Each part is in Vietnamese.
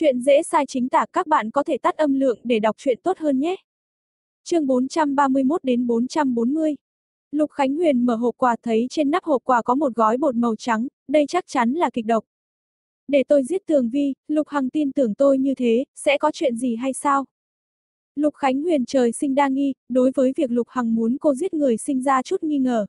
Chuyện dễ sai chính tả các bạn có thể tắt âm lượng để đọc chuyện tốt hơn nhé. Chương 431 đến 440 Lục Khánh Huyền mở hộp quà thấy trên nắp hộp quà có một gói bột màu trắng, đây chắc chắn là kịch độc. Để tôi giết Tường Vi, Lục Hằng tin tưởng tôi như thế, sẽ có chuyện gì hay sao? Lục Khánh Huyền trời sinh đa nghi, đối với việc Lục Hằng muốn cô giết người sinh ra chút nghi ngờ.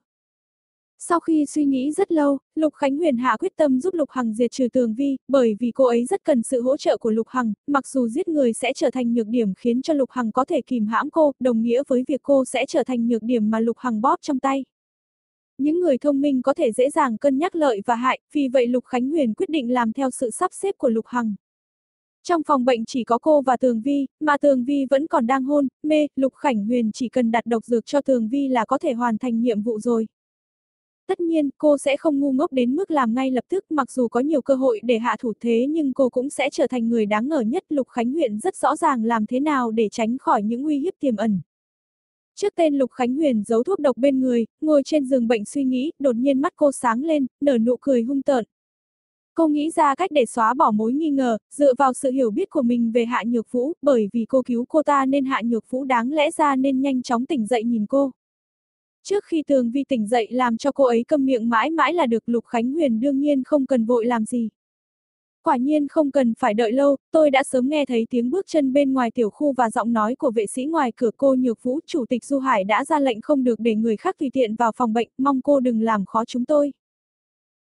Sau khi suy nghĩ rất lâu, Lục Khánh Huyền hạ quyết tâm giúp Lục Hằng diệt trừ Tường Vi, bởi vì cô ấy rất cần sự hỗ trợ của Lục Hằng, mặc dù giết người sẽ trở thành nhược điểm khiến cho Lục Hằng có thể kìm hãm cô, đồng nghĩa với việc cô sẽ trở thành nhược điểm mà Lục Hằng bóp trong tay. Những người thông minh có thể dễ dàng cân nhắc lợi và hại, vì vậy Lục Khánh Huyền quyết định làm theo sự sắp xếp của Lục Hằng. Trong phòng bệnh chỉ có cô và Tường Vi, mà Tường Vi vẫn còn đang hôn, mê, Lục Khánh Huyền chỉ cần đặt độc dược cho Tường Vi là có thể hoàn thành nhiệm vụ rồi. Tất nhiên, cô sẽ không ngu ngốc đến mức làm ngay lập tức mặc dù có nhiều cơ hội để hạ thủ thế nhưng cô cũng sẽ trở thành người đáng ngờ nhất. Lục Khánh Huyền rất rõ ràng làm thế nào để tránh khỏi những nguy hiếp tiềm ẩn. Trước tên Lục Khánh Huyền giấu thuốc độc bên người, ngồi trên giường bệnh suy nghĩ, đột nhiên mắt cô sáng lên, nở nụ cười hung tợn. Cô nghĩ ra cách để xóa bỏ mối nghi ngờ, dựa vào sự hiểu biết của mình về Hạ Nhược Vũ, bởi vì cô cứu cô ta nên Hạ Nhược Vũ đáng lẽ ra nên nhanh chóng tỉnh dậy nhìn cô. Trước khi Tường Vi tỉnh dậy làm cho cô ấy câm miệng mãi mãi là được Lục Khánh Huyền đương nhiên không cần vội làm gì. Quả nhiên không cần phải đợi lâu, tôi đã sớm nghe thấy tiếng bước chân bên ngoài tiểu khu và giọng nói của vệ sĩ ngoài cửa cô Nhược Vũ, Chủ tịch Du Hải đã ra lệnh không được để người khác tùy tiện vào phòng bệnh, mong cô đừng làm khó chúng tôi.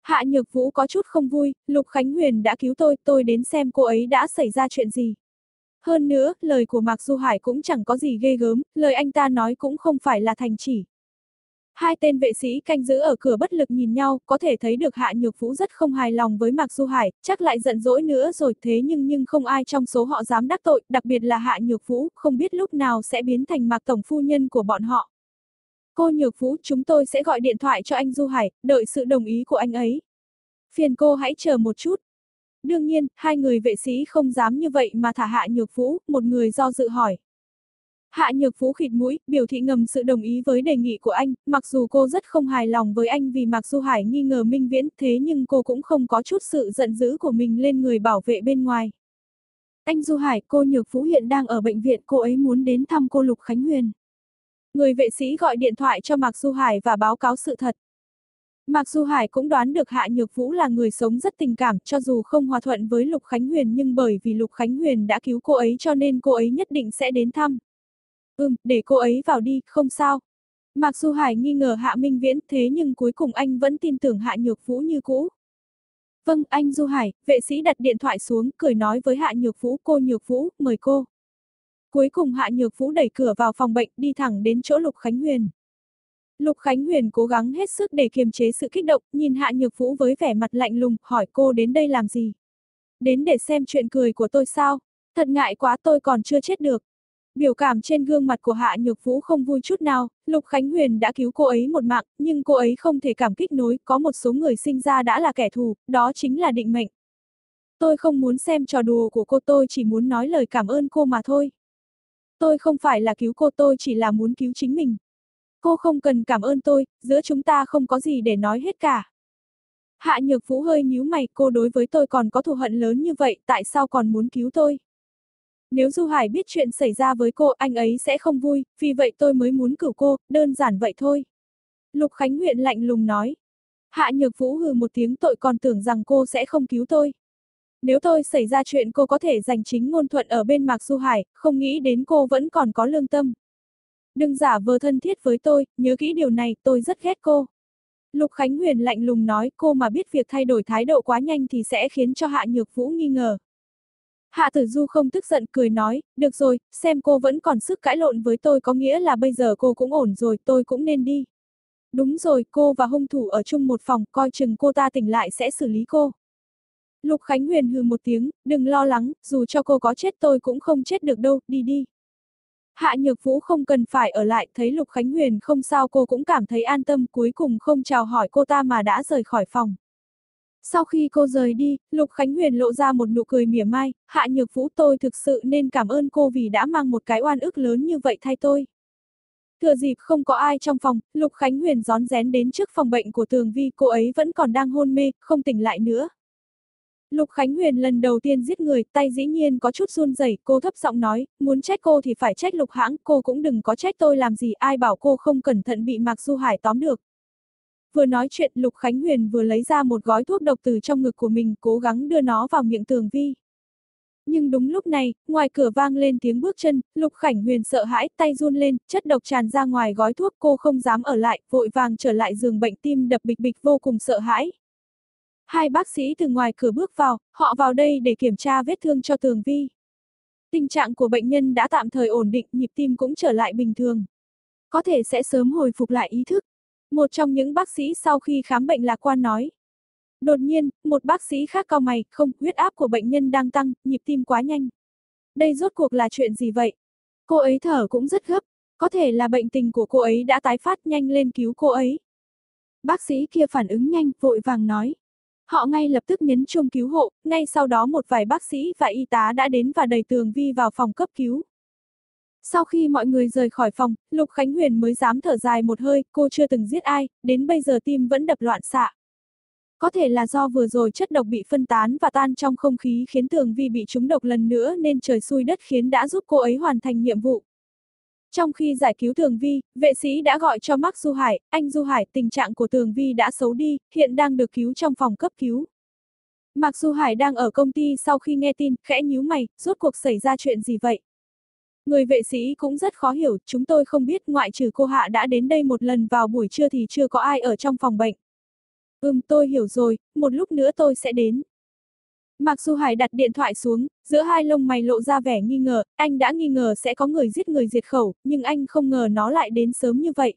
Hạ Nhược Vũ có chút không vui, Lục Khánh Huyền đã cứu tôi, tôi đến xem cô ấy đã xảy ra chuyện gì. Hơn nữa, lời của Mạc Du Hải cũng chẳng có gì ghê gớm, lời anh ta nói cũng không phải là thành chỉ. Hai tên vệ sĩ canh giữ ở cửa bất lực nhìn nhau, có thể thấy được Hạ Nhược Vũ rất không hài lòng với Mạc Du Hải, chắc lại giận dỗi nữa rồi thế nhưng nhưng không ai trong số họ dám đắc tội, đặc biệt là Hạ Nhược Vũ, không biết lúc nào sẽ biến thành Mạc Tổng Phu Nhân của bọn họ. Cô Nhược Vũ, chúng tôi sẽ gọi điện thoại cho anh Du Hải, đợi sự đồng ý của anh ấy. Phiền cô hãy chờ một chút. Đương nhiên, hai người vệ sĩ không dám như vậy mà thả Hạ Nhược Vũ, một người do dự hỏi. Hạ Nhược Phú khịt mũi, biểu thị ngầm sự đồng ý với đề nghị của anh, mặc dù cô rất không hài lòng với anh vì Mạc Du Hải nghi ngờ Minh Viễn, thế nhưng cô cũng không có chút sự giận dữ của mình lên người bảo vệ bên ngoài. Anh Du Hải, cô Nhược Phú hiện đang ở bệnh viện, cô ấy muốn đến thăm cô Lục Khánh Huyền. Người vệ sĩ gọi điện thoại cho Mạc Du Hải và báo cáo sự thật. Mạc Du Hải cũng đoán được Hạ Nhược Vũ là người sống rất tình cảm, cho dù không hòa thuận với Lục Khánh Huyền nhưng bởi vì Lục Khánh Huyền đã cứu cô ấy cho nên cô ấy nhất định sẽ đến thăm. Ừm, để cô ấy vào đi, không sao. Mặc dù Hải nghi ngờ Hạ Minh Viễn thế nhưng cuối cùng anh vẫn tin tưởng Hạ Nhược Vũ như cũ. Vâng, anh Du Hải, vệ sĩ đặt điện thoại xuống, cười nói với Hạ Nhược Vũ, cô Nhược Vũ, mời cô. Cuối cùng Hạ Nhược Vũ đẩy cửa vào phòng bệnh, đi thẳng đến chỗ Lục Khánh Huyền. Lục Khánh Huyền cố gắng hết sức để kiềm chế sự kích động, nhìn Hạ Nhược Vũ với vẻ mặt lạnh lùng, hỏi cô đến đây làm gì? Đến để xem chuyện cười của tôi sao? Thật ngại quá tôi còn chưa chết được. Biểu cảm trên gương mặt của Hạ Nhược Vũ không vui chút nào, Lục Khánh Huyền đã cứu cô ấy một mạng, nhưng cô ấy không thể cảm kích nối, có một số người sinh ra đã là kẻ thù, đó chính là định mệnh. Tôi không muốn xem trò đùa của cô tôi chỉ muốn nói lời cảm ơn cô mà thôi. Tôi không phải là cứu cô tôi chỉ là muốn cứu chính mình. Cô không cần cảm ơn tôi, giữa chúng ta không có gì để nói hết cả. Hạ Nhược Vũ hơi nhíu mày, cô đối với tôi còn có thù hận lớn như vậy, tại sao còn muốn cứu tôi? Nếu Du Hải biết chuyện xảy ra với cô, anh ấy sẽ không vui, vì vậy tôi mới muốn cử cô, đơn giản vậy thôi. Lục Khánh Nguyện lạnh lùng nói. Hạ Nhược Vũ hừ một tiếng tội còn tưởng rằng cô sẽ không cứu tôi. Nếu tôi xảy ra chuyện cô có thể giành chính ngôn thuận ở bên Mạc Du Hải, không nghĩ đến cô vẫn còn có lương tâm. Đừng giả vờ thân thiết với tôi, nhớ kỹ điều này, tôi rất ghét cô. Lục Khánh Huyền lạnh lùng nói cô mà biết việc thay đổi thái độ quá nhanh thì sẽ khiến cho Hạ Nhược Vũ nghi ngờ. Hạ Tử Du không tức giận cười nói, được rồi, xem cô vẫn còn sức cãi lộn với tôi có nghĩa là bây giờ cô cũng ổn rồi, tôi cũng nên đi. Đúng rồi, cô và hung thủ ở chung một phòng, coi chừng cô ta tỉnh lại sẽ xử lý cô. Lục Khánh Huyền hừ một tiếng, đừng lo lắng, dù cho cô có chết tôi cũng không chết được đâu, đi đi. Hạ Nhược Vũ không cần phải ở lại, thấy Lục Khánh Huyền không sao cô cũng cảm thấy an tâm cuối cùng không chào hỏi cô ta mà đã rời khỏi phòng. Sau khi cô rời đi, Lục Khánh Huyền lộ ra một nụ cười mỉa mai, Hạ Nhược Vũ tôi thực sự nên cảm ơn cô vì đã mang một cái oan ức lớn như vậy thay tôi. Thừa dịp không có ai trong phòng, Lục Khánh Huyền gión rén đến trước phòng bệnh của Tường Vi, cô ấy vẫn còn đang hôn mê, không tỉnh lại nữa. Lục Khánh Huyền lần đầu tiên giết người, tay dĩ nhiên có chút run rẩy, cô thấp giọng nói, muốn trách cô thì phải trách Lục Hãng, cô cũng đừng có trách tôi làm gì, ai bảo cô không cẩn thận bị Mạc Du Hải tóm được. Vừa nói chuyện Lục Khánh Huyền vừa lấy ra một gói thuốc độc từ trong ngực của mình, cố gắng đưa nó vào miệng Tường Vi. Nhưng đúng lúc này, ngoài cửa vang lên tiếng bước chân, Lục Khánh Huyền sợ hãi, tay run lên, chất độc tràn ra ngoài gói thuốc, cô không dám ở lại, vội vàng trở lại giường bệnh tim đập bịch bịch vô cùng sợ hãi. Hai bác sĩ từ ngoài cửa bước vào, họ vào đây để kiểm tra vết thương cho Tường Vi. Tình trạng của bệnh nhân đã tạm thời ổn định, nhịp tim cũng trở lại bình thường. Có thể sẽ sớm hồi phục lại ý thức. Một trong những bác sĩ sau khi khám bệnh lạc quan nói. Đột nhiên, một bác sĩ khác cao mày, không, huyết áp của bệnh nhân đang tăng, nhịp tim quá nhanh. Đây rốt cuộc là chuyện gì vậy? Cô ấy thở cũng rất gấp, có thể là bệnh tình của cô ấy đã tái phát nhanh lên cứu cô ấy. Bác sĩ kia phản ứng nhanh, vội vàng nói. Họ ngay lập tức nhấn chuông cứu hộ, ngay sau đó một vài bác sĩ và y tá đã đến và đẩy Tường Vi vào phòng cấp cứu. Sau khi mọi người rời khỏi phòng, Lục Khánh Huyền mới dám thở dài một hơi, cô chưa từng giết ai, đến bây giờ tim vẫn đập loạn xạ. Có thể là do vừa rồi chất độc bị phân tán và tan trong không khí khiến Tường Vi bị trúng độc lần nữa nên trời xui đất khiến đã giúp cô ấy hoàn thành nhiệm vụ. Trong khi giải cứu Tường Vi, vệ sĩ đã gọi cho Mark Du Hải, anh Du Hải tình trạng của Tường Vi đã xấu đi, hiện đang được cứu trong phòng cấp cứu. Mạc Du Hải đang ở công ty sau khi nghe tin, khẽ nhíu mày, rốt cuộc xảy ra chuyện gì vậy? Người vệ sĩ cũng rất khó hiểu, chúng tôi không biết ngoại trừ cô Hạ đã đến đây một lần vào buổi trưa thì chưa có ai ở trong phòng bệnh. Ừm tôi hiểu rồi, một lúc nữa tôi sẽ đến. Mặc Du Hải đặt điện thoại xuống, giữa hai lông mày lộ ra vẻ nghi ngờ, anh đã nghi ngờ sẽ có người giết người diệt khẩu, nhưng anh không ngờ nó lại đến sớm như vậy.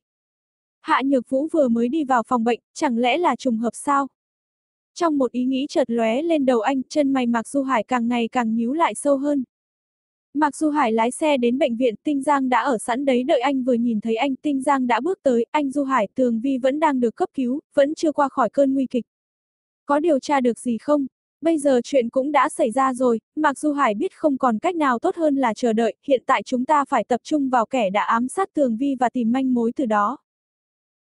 Hạ Nhược Vũ vừa mới đi vào phòng bệnh, chẳng lẽ là trùng hợp sao? Trong một ý nghĩ chợt lóe lên đầu anh, chân mày Mạc Du Hải càng ngày càng nhíu lại sâu hơn. Mặc dù Hải lái xe đến bệnh viện, Tinh Giang đã ở sẵn đấy đợi anh vừa nhìn thấy anh, Tinh Giang đã bước tới, anh Du Hải, Tường Vi vẫn đang được cấp cứu, vẫn chưa qua khỏi cơn nguy kịch. Có điều tra được gì không? Bây giờ chuyện cũng đã xảy ra rồi, Mặc Du Hải biết không còn cách nào tốt hơn là chờ đợi, hiện tại chúng ta phải tập trung vào kẻ đã ám sát Tường Vi và tìm manh mối từ đó.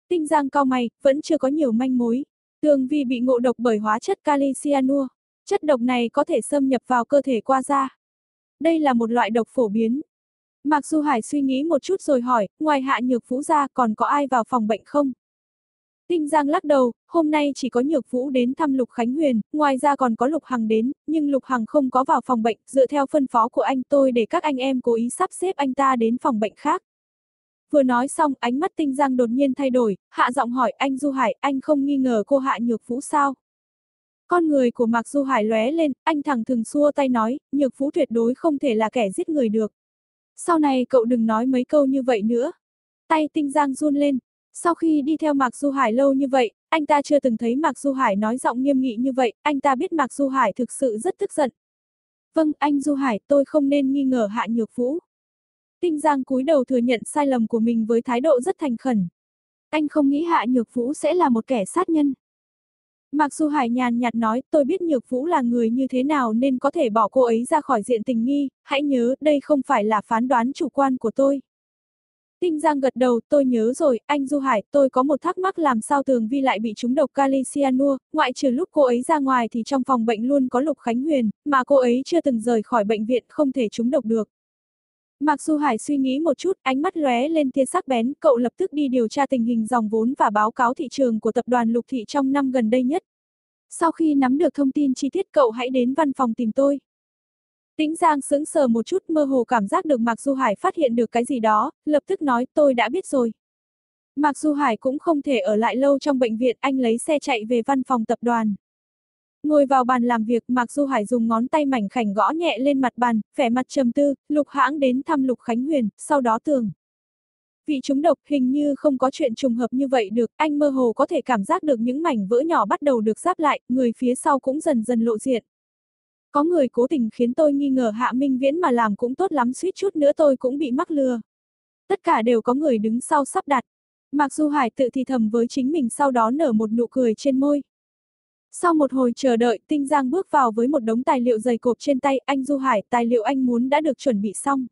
Tinh Giang cao mày, vẫn chưa có nhiều manh mối. Tường Vi bị ngộ độc bởi hóa chất kali cyanua. Chất độc này có thể xâm nhập vào cơ thể qua da. Đây là một loại độc phổ biến. Mạc Du Hải suy nghĩ một chút rồi hỏi, ngoài hạ nhược vũ ra còn có ai vào phòng bệnh không? Tinh Giang lắc đầu, hôm nay chỉ có Nhược Vũ đến thăm Lục Khánh Huyền, ngoài ra còn có Lục Hằng đến, nhưng Lục Hằng không có vào phòng bệnh, dựa theo phân phó của anh tôi để các anh em cố ý sắp xếp anh ta đến phòng bệnh khác. Vừa nói xong, ánh mắt Tinh Giang đột nhiên thay đổi, hạ giọng hỏi anh Du Hải, anh không nghi ngờ cô Hạ Nhược Vũ sao? Con người của Mạc Du Hải lóe lên, anh thẳng thừng xua tay nói, Nhược Vũ tuyệt đối không thể là kẻ giết người được. Sau này cậu đừng nói mấy câu như vậy nữa. Tay Tinh Giang run lên, sau khi đi theo Mạc Du Hải lâu như vậy, anh ta chưa từng thấy Mạc Du Hải nói giọng nghiêm nghị như vậy, anh ta biết Mạc Du Hải thực sự rất tức giận. Vâng, anh Du Hải, tôi không nên nghi ngờ Hạ Nhược Vũ. Tinh Giang cúi đầu thừa nhận sai lầm của mình với thái độ rất thành khẩn. Anh không nghĩ Hạ Nhược Vũ sẽ là một kẻ sát nhân. Mạc Du Hải nhàn nhạt nói, tôi biết Nhược Vũ là người như thế nào nên có thể bỏ cô ấy ra khỏi diện tình nghi, hãy nhớ, đây không phải là phán đoán chủ quan của tôi. Tinh Giang gật đầu, tôi nhớ rồi, anh Du Hải, tôi có một thắc mắc làm sao Tường Vi lại bị trúng độc kali cyanua, ngoại trừ lúc cô ấy ra ngoài thì trong phòng bệnh luôn có Lục Khánh Huyền, mà cô ấy chưa từng rời khỏi bệnh viện không thể trúng độc được. Mạc Du Hải suy nghĩ một chút, ánh mắt lóe lên tia sắc bén, cậu lập tức đi điều tra tình hình dòng vốn và báo cáo thị trường của tập đoàn Lục Thị trong năm gần đây nhất. Sau khi nắm được thông tin chi tiết cậu hãy đến văn phòng tìm tôi. Tĩnh Giang sững sờ một chút mơ hồ cảm giác được Mạc Du Hải phát hiện được cái gì đó, lập tức nói tôi đã biết rồi. Mạc Du Hải cũng không thể ở lại lâu trong bệnh viện, anh lấy xe chạy về văn phòng tập đoàn. Ngồi vào bàn làm việc, Mạc Du Hải dùng ngón tay mảnh khảnh gõ nhẹ lên mặt bàn, vẻ mặt trầm tư, Lục Hãng đến thăm Lục Khánh Huyền, sau đó tường. Vị chúng độc hình như không có chuyện trùng hợp như vậy được, anh mơ hồ có thể cảm giác được những mảnh vỡ nhỏ bắt đầu được giáp lại, người phía sau cũng dần dần lộ diện. Có người cố tình khiến tôi nghi ngờ Hạ Minh Viễn mà làm cũng tốt lắm suýt chút nữa tôi cũng bị mắc lừa. Tất cả đều có người đứng sau sắp đặt. Mặc dù Hải tự thì thầm với chính mình sau đó nở một nụ cười trên môi. Sau một hồi chờ đợi, Tinh Giang bước vào với một đống tài liệu dày cộp trên tay, anh Du Hải, tài liệu anh muốn đã được chuẩn bị xong.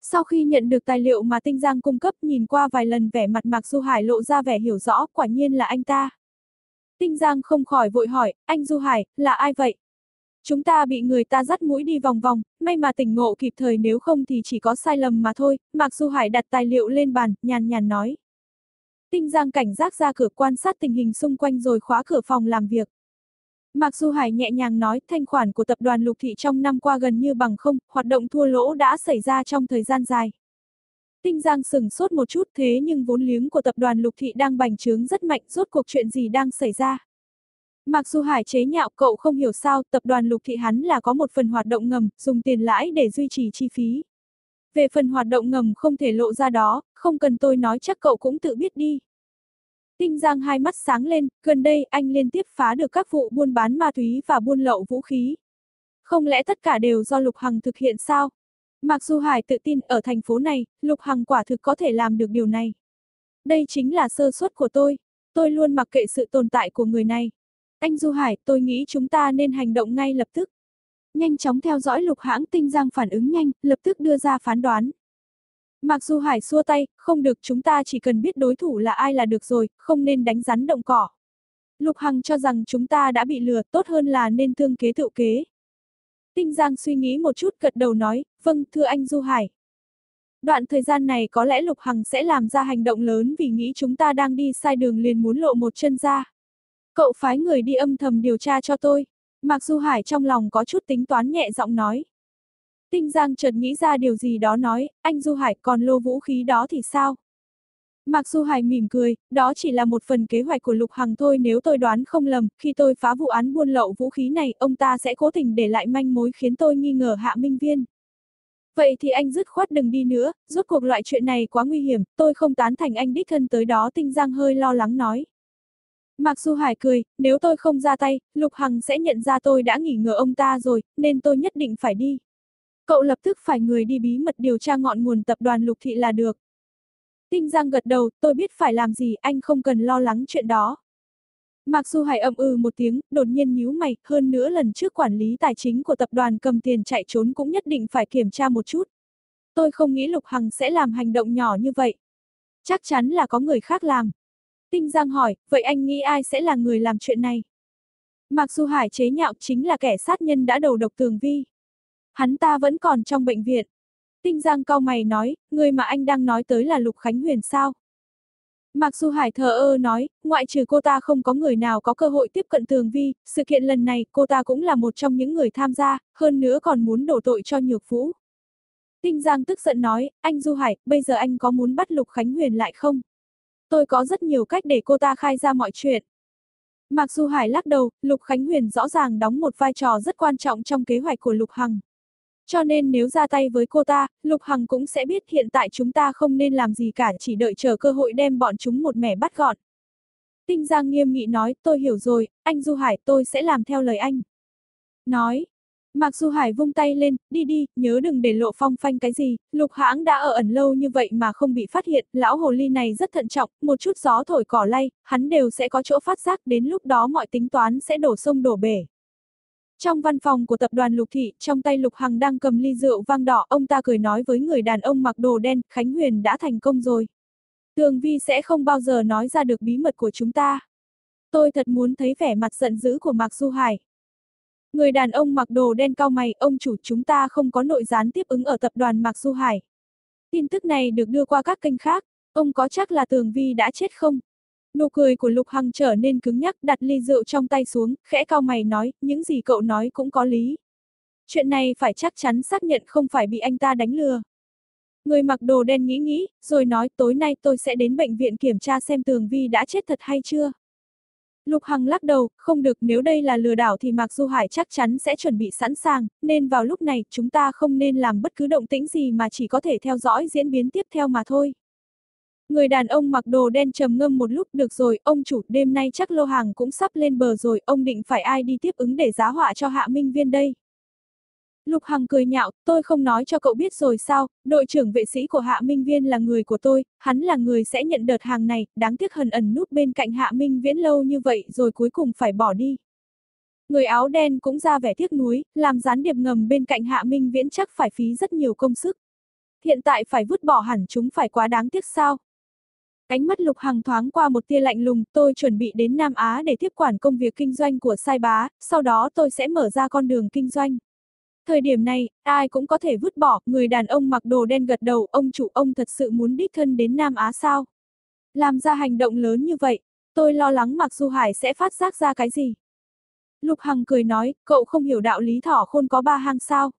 Sau khi nhận được tài liệu mà Tinh Giang cung cấp nhìn qua vài lần vẻ mặt Mạc Du Hải lộ ra vẻ hiểu rõ, quả nhiên là anh ta. Tinh Giang không khỏi vội hỏi, anh Du Hải, là ai vậy? Chúng ta bị người ta dắt mũi đi vòng vòng, may mà tỉnh ngộ kịp thời nếu không thì chỉ có sai lầm mà thôi, Mạc Du Hải đặt tài liệu lên bàn, nhàn nhàn nói. Tinh Giang cảnh giác ra cửa quan sát tình hình xung quanh rồi khóa cửa phòng làm việc. Mặc Du Hải nhẹ nhàng nói thanh khoản của tập đoàn Lục Thị trong năm qua gần như bằng không, hoạt động thua lỗ đã xảy ra trong thời gian dài. Tinh Giang sừng sốt một chút thế nhưng vốn liếng của tập đoàn Lục Thị đang bành trướng rất mạnh, rốt cuộc chuyện gì đang xảy ra. Mặc dù Hải chế nhạo cậu không hiểu sao tập đoàn Lục Thị hắn là có một phần hoạt động ngầm, dùng tiền lãi để duy trì chi phí. Về phần hoạt động ngầm không thể lộ ra đó, không cần tôi nói chắc cậu cũng tự biết đi. Tinh Giang hai mắt sáng lên, gần đây anh liên tiếp phá được các vụ buôn bán ma túy và buôn lậu vũ khí. Không lẽ tất cả đều do Lục Hằng thực hiện sao? Mặc dù Hải tự tin ở thành phố này, Lục Hằng quả thực có thể làm được điều này. Đây chính là sơ suất của tôi. Tôi luôn mặc kệ sự tồn tại của người này. Anh Du Hải, tôi nghĩ chúng ta nên hành động ngay lập tức. Nhanh chóng theo dõi lục hãng tinh giang phản ứng nhanh, lập tức đưa ra phán đoán. Mặc Du Hải xua tay, không được chúng ta chỉ cần biết đối thủ là ai là được rồi, không nên đánh rắn động cỏ. Lục Hằng cho rằng chúng ta đã bị lừa, tốt hơn là nên thương kế tự kế. Tinh Giang suy nghĩ một chút gật đầu nói, vâng, thưa anh Du Hải. Đoạn thời gian này có lẽ Lục Hằng sẽ làm ra hành động lớn vì nghĩ chúng ta đang đi sai đường liền muốn lộ một chân ra. Cậu phái người đi âm thầm điều tra cho tôi. Mạc Du Hải trong lòng có chút tính toán nhẹ giọng nói. Tinh Giang chợt nghĩ ra điều gì đó nói, anh Du Hải còn lô vũ khí đó thì sao? Mạc Du Hải mỉm cười, đó chỉ là một phần kế hoạch của Lục Hằng thôi nếu tôi đoán không lầm, khi tôi phá vụ án buôn lậu vũ khí này, ông ta sẽ cố tình để lại manh mối khiến tôi nghi ngờ Hạ Minh Viên. Vậy thì anh dứt khoát đừng đi nữa, rốt cuộc loại chuyện này quá nguy hiểm, tôi không tán thành anh đích thân tới đó Tinh Giang hơi lo lắng nói. Mạc Du Hải cười, nếu tôi không ra tay, Lục Hằng sẽ nhận ra tôi đã nghỉ ngờ ông ta rồi, nên tôi nhất định phải đi. Cậu lập tức phải người đi bí mật điều tra ngọn nguồn tập đoàn Lục Thị là được. Tinh Giang gật đầu, tôi biết phải làm gì, anh không cần lo lắng chuyện đó. Mạc Du Hải ậm ừ một tiếng, đột nhiên nhíu mày, hơn nữa lần trước quản lý tài chính của tập đoàn cầm tiền chạy trốn cũng nhất định phải kiểm tra một chút. Tôi không nghĩ Lục Hằng sẽ làm hành động nhỏ như vậy. Chắc chắn là có người khác làm. Tinh Giang hỏi, vậy anh nghĩ ai sẽ là người làm chuyện này? Mặc dù Hải chế nhạo chính là kẻ sát nhân đã đầu độc tường vi. Hắn ta vẫn còn trong bệnh viện. Tinh Giang cau mày nói, người mà anh đang nói tới là Lục Khánh Huyền sao? Mặc dù Hải thờ ơ nói, ngoại trừ cô ta không có người nào có cơ hội tiếp cận Tường Vi, sự kiện lần này cô ta cũng là một trong những người tham gia, hơn nữa còn muốn đổ tội cho Nhược Vũ. Tinh Giang tức giận nói, anh Du Hải, bây giờ anh có muốn bắt Lục Khánh Huyền lại không? Tôi có rất nhiều cách để cô ta khai ra mọi chuyện. Mặc dù Hải lắc đầu, Lục Khánh Huyền rõ ràng đóng một vai trò rất quan trọng trong kế hoạch của Lục Hằng. Cho nên nếu ra tay với cô ta, Lục Hằng cũng sẽ biết hiện tại chúng ta không nên làm gì cả chỉ đợi chờ cơ hội đem bọn chúng một mẻ bắt gọn. Tinh Giang nghiêm nghị nói, tôi hiểu rồi, anh Du Hải tôi sẽ làm theo lời anh. Nói, Mạc Du Hải vung tay lên, đi đi, nhớ đừng để lộ phong phanh cái gì, lục hãng đã ở ẩn lâu như vậy mà không bị phát hiện, lão hồ ly này rất thận trọng, một chút gió thổi cỏ lay, hắn đều sẽ có chỗ phát giác, đến lúc đó mọi tính toán sẽ đổ sông đổ bể. Trong văn phòng của tập đoàn Lục Thị, trong tay Lục Hằng đang cầm ly rượu vang đỏ, ông ta cười nói với người đàn ông mặc đồ đen, Khánh Huyền đã thành công rồi. Tường Vi sẽ không bao giờ nói ra được bí mật của chúng ta. Tôi thật muốn thấy vẻ mặt giận dữ của Mạc Du Hải. Người đàn ông mặc đồ đen cao mày, ông chủ chúng ta không có nội gián tiếp ứng ở tập đoàn Mạc Du Hải. Tin tức này được đưa qua các kênh khác, ông có chắc là Tường Vi đã chết không? Nụ cười của Lục Hằng trở nên cứng nhắc đặt ly rượu trong tay xuống, khẽ cao mày nói, những gì cậu nói cũng có lý. Chuyện này phải chắc chắn xác nhận không phải bị anh ta đánh lừa. Người mặc đồ đen nghĩ nghĩ, rồi nói tối nay tôi sẽ đến bệnh viện kiểm tra xem Tường Vi đã chết thật hay chưa. Lục Hằng lắc đầu, không được nếu đây là lừa đảo thì Mạc Du Hải chắc chắn sẽ chuẩn bị sẵn sàng, nên vào lúc này chúng ta không nên làm bất cứ động tĩnh gì mà chỉ có thể theo dõi diễn biến tiếp theo mà thôi. Người đàn ông mặc đồ đen trầm ngâm một lúc được rồi, ông chủ đêm nay chắc lô hàng cũng sắp lên bờ rồi, ông định phải ai đi tiếp ứng để giá họa cho hạ minh viên đây. Lục Hằng cười nhạo, tôi không nói cho cậu biết rồi sao, đội trưởng vệ sĩ của Hạ Minh Viên là người của tôi, hắn là người sẽ nhận đợt hàng này, đáng tiếc hần ẩn nút bên cạnh Hạ Minh Viễn lâu như vậy rồi cuối cùng phải bỏ đi. Người áo đen cũng ra vẻ tiếc nuối, làm gián điệp ngầm bên cạnh Hạ Minh Viễn chắc phải phí rất nhiều công sức. Hiện tại phải vứt bỏ hẳn chúng phải quá đáng tiếc sao. Cánh mắt Lục Hằng thoáng qua một tia lạnh lùng, tôi chuẩn bị đến Nam Á để tiếp quản công việc kinh doanh của sai bá, sau đó tôi sẽ mở ra con đường kinh doanh. Thời điểm này, ai cũng có thể vứt bỏ, người đàn ông mặc đồ đen gật đầu, ông chủ ông thật sự muốn đích thân đến Nam Á sao? Làm ra hành động lớn như vậy, tôi lo lắng Mặc Du Hải sẽ phát giác ra cái gì. Lục Hằng cười nói, cậu không hiểu đạo lý thỏ khôn có ba hang sao.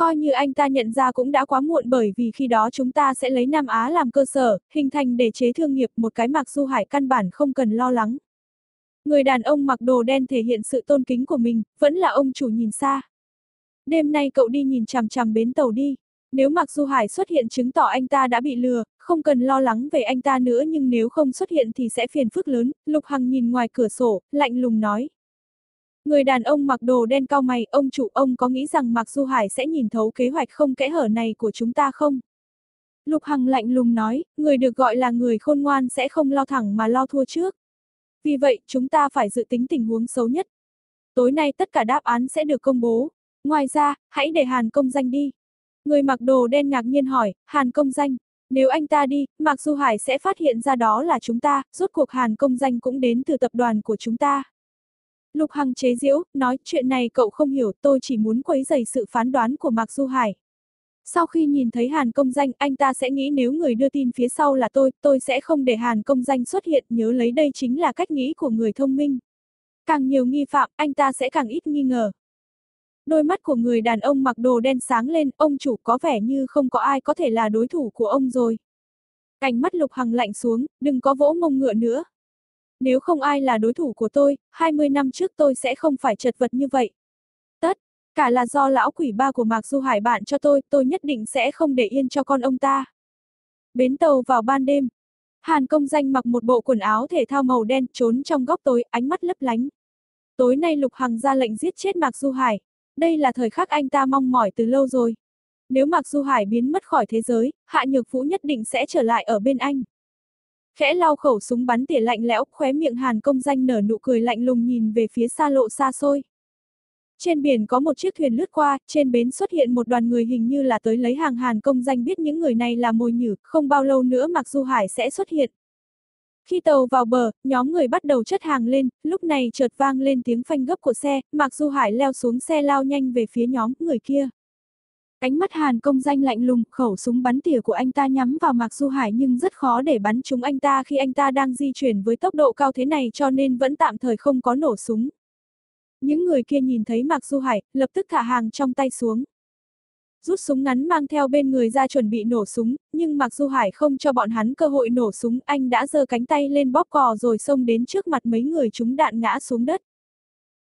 Coi như anh ta nhận ra cũng đã quá muộn bởi vì khi đó chúng ta sẽ lấy Nam Á làm cơ sở, hình thành để chế thương nghiệp một cái mạc Du Hải căn bản không cần lo lắng. Người đàn ông mặc đồ đen thể hiện sự tôn kính của mình, vẫn là ông chủ nhìn xa. Đêm nay cậu đi nhìn chằm chằm bến tàu đi. Nếu Mặc Du Hải xuất hiện chứng tỏ anh ta đã bị lừa, không cần lo lắng về anh ta nữa nhưng nếu không xuất hiện thì sẽ phiền phức lớn, Lục Hằng nhìn ngoài cửa sổ, lạnh lùng nói. Người đàn ông mặc đồ đen cao mày, ông chủ ông có nghĩ rằng Mạc Du Hải sẽ nhìn thấu kế hoạch không kẽ hở này của chúng ta không? Lục Hằng lạnh lùng nói, người được gọi là người khôn ngoan sẽ không lo thẳng mà lo thua trước. Vì vậy, chúng ta phải dự tính tình huống xấu nhất. Tối nay tất cả đáp án sẽ được công bố. Ngoài ra, hãy để Hàn công danh đi. Người mặc đồ đen ngạc nhiên hỏi, Hàn công danh, nếu anh ta đi, Mạc Du Hải sẽ phát hiện ra đó là chúng ta, rốt cuộc Hàn công danh cũng đến từ tập đoàn của chúng ta. Lục Hằng chế giễu, nói chuyện này cậu không hiểu, tôi chỉ muốn quấy rầy sự phán đoán của Mạc Du Hải. Sau khi nhìn thấy Hàn công danh, anh ta sẽ nghĩ nếu người đưa tin phía sau là tôi, tôi sẽ không để Hàn công danh xuất hiện, nhớ lấy đây chính là cách nghĩ của người thông minh. Càng nhiều nghi phạm, anh ta sẽ càng ít nghi ngờ. Đôi mắt của người đàn ông mặc đồ đen sáng lên, ông chủ có vẻ như không có ai có thể là đối thủ của ông rồi. Cảnh mắt Lục Hằng lạnh xuống, đừng có vỗ mông ngựa nữa. Nếu không ai là đối thủ của tôi, 20 năm trước tôi sẽ không phải chật vật như vậy. Tất, cả là do lão quỷ ba của Mạc Du Hải bạn cho tôi, tôi nhất định sẽ không để yên cho con ông ta. Bến tàu vào ban đêm. Hàn công danh mặc một bộ quần áo thể thao màu đen trốn trong góc tối, ánh mắt lấp lánh. Tối nay Lục Hằng ra lệnh giết chết Mạc Du Hải. Đây là thời khắc anh ta mong mỏi từ lâu rồi. Nếu Mạc Du Hải biến mất khỏi thế giới, Hạ Nhược Vũ nhất định sẽ trở lại ở bên anh. Khẽ lau khẩu súng bắn tỉa lạnh lẽo, khóe miệng Hàn công danh nở nụ cười lạnh lùng nhìn về phía xa lộ xa xôi. Trên biển có một chiếc thuyền lướt qua, trên bến xuất hiện một đoàn người hình như là tới lấy hàng Hàn công danh biết những người này là mồi nhử, không bao lâu nữa Mạc Du Hải sẽ xuất hiện. Khi tàu vào bờ, nhóm người bắt đầu chất hàng lên, lúc này chợt vang lên tiếng phanh gấp của xe, Mạc Du Hải leo xuống xe lao nhanh về phía nhóm người kia. Cánh mắt Hàn công danh lạnh lùng, khẩu súng bắn tỉa của anh ta nhắm vào Mạc Du Hải nhưng rất khó để bắn trúng anh ta khi anh ta đang di chuyển với tốc độ cao thế này cho nên vẫn tạm thời không có nổ súng. Những người kia nhìn thấy Mạc Du Hải, lập tức thả hàng trong tay xuống. Rút súng ngắn mang theo bên người ra chuẩn bị nổ súng, nhưng Mạc Du Hải không cho bọn hắn cơ hội nổ súng, anh đã giơ cánh tay lên bóp cò rồi xông đến trước mặt mấy người chúng đạn ngã xuống đất.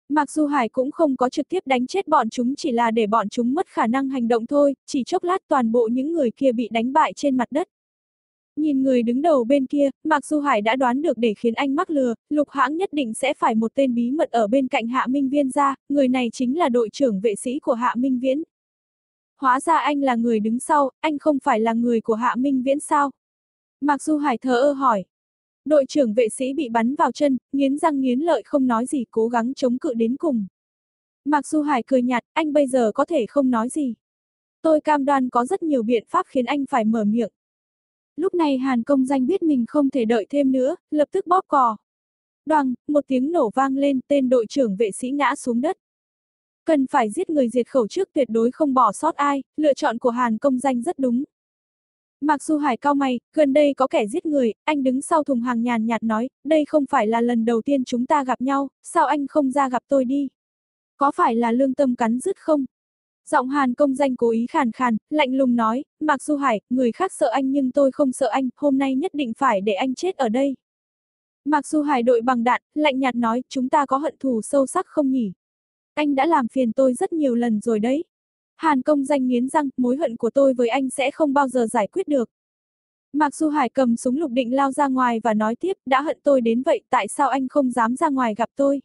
Mặc dù Hải cũng không có trực tiếp đánh chết bọn chúng chỉ là để bọn chúng mất khả năng hành động thôi, chỉ chốc lát toàn bộ những người kia bị đánh bại trên mặt đất. Nhìn người đứng đầu bên kia, Mạc Du Hải đã đoán được để khiến anh mắc lừa, lục hãng nhất định sẽ phải một tên bí mật ở bên cạnh Hạ Minh Viên ra, người này chính là đội trưởng vệ sĩ của Hạ Minh Viễn. Hóa ra anh là người đứng sau, anh không phải là người của Hạ Minh Viễn sao? Mạc Du Hải thờ ơ hỏi. Đội trưởng vệ sĩ bị bắn vào chân, nghiến răng nghiến lợi không nói gì cố gắng chống cự đến cùng. Mạc Du Hải cười nhạt, anh bây giờ có thể không nói gì. Tôi cam đoan có rất nhiều biện pháp khiến anh phải mở miệng. Lúc này Hàn công danh biết mình không thể đợi thêm nữa, lập tức bóp cò. Đoàn, một tiếng nổ vang lên, tên đội trưởng vệ sĩ ngã xuống đất. Cần phải giết người diệt khẩu trước tuyệt đối không bỏ sót ai, lựa chọn của Hàn công danh rất đúng. Mặc dù Hải cao mày, gần đây có kẻ giết người, anh đứng sau thùng hàng nhàn nhạt nói, đây không phải là lần đầu tiên chúng ta gặp nhau, sao anh không ra gặp tôi đi? Có phải là lương tâm cắn rứt không? Giọng Hàn công danh cố ý khàn khàn, lạnh lùng nói, Mạc Du Hải, người khác sợ anh nhưng tôi không sợ anh, hôm nay nhất định phải để anh chết ở đây. Mạc Du Hải đội bằng đạn, lạnh nhạt nói, chúng ta có hận thù sâu sắc không nhỉ? Anh đã làm phiền tôi rất nhiều lần rồi đấy. Hàn công danh nghiến răng, mối hận của tôi với anh sẽ không bao giờ giải quyết được. Mạc Du Hải cầm súng lục định lao ra ngoài và nói tiếp, đã hận tôi đến vậy, tại sao anh không dám ra ngoài gặp tôi?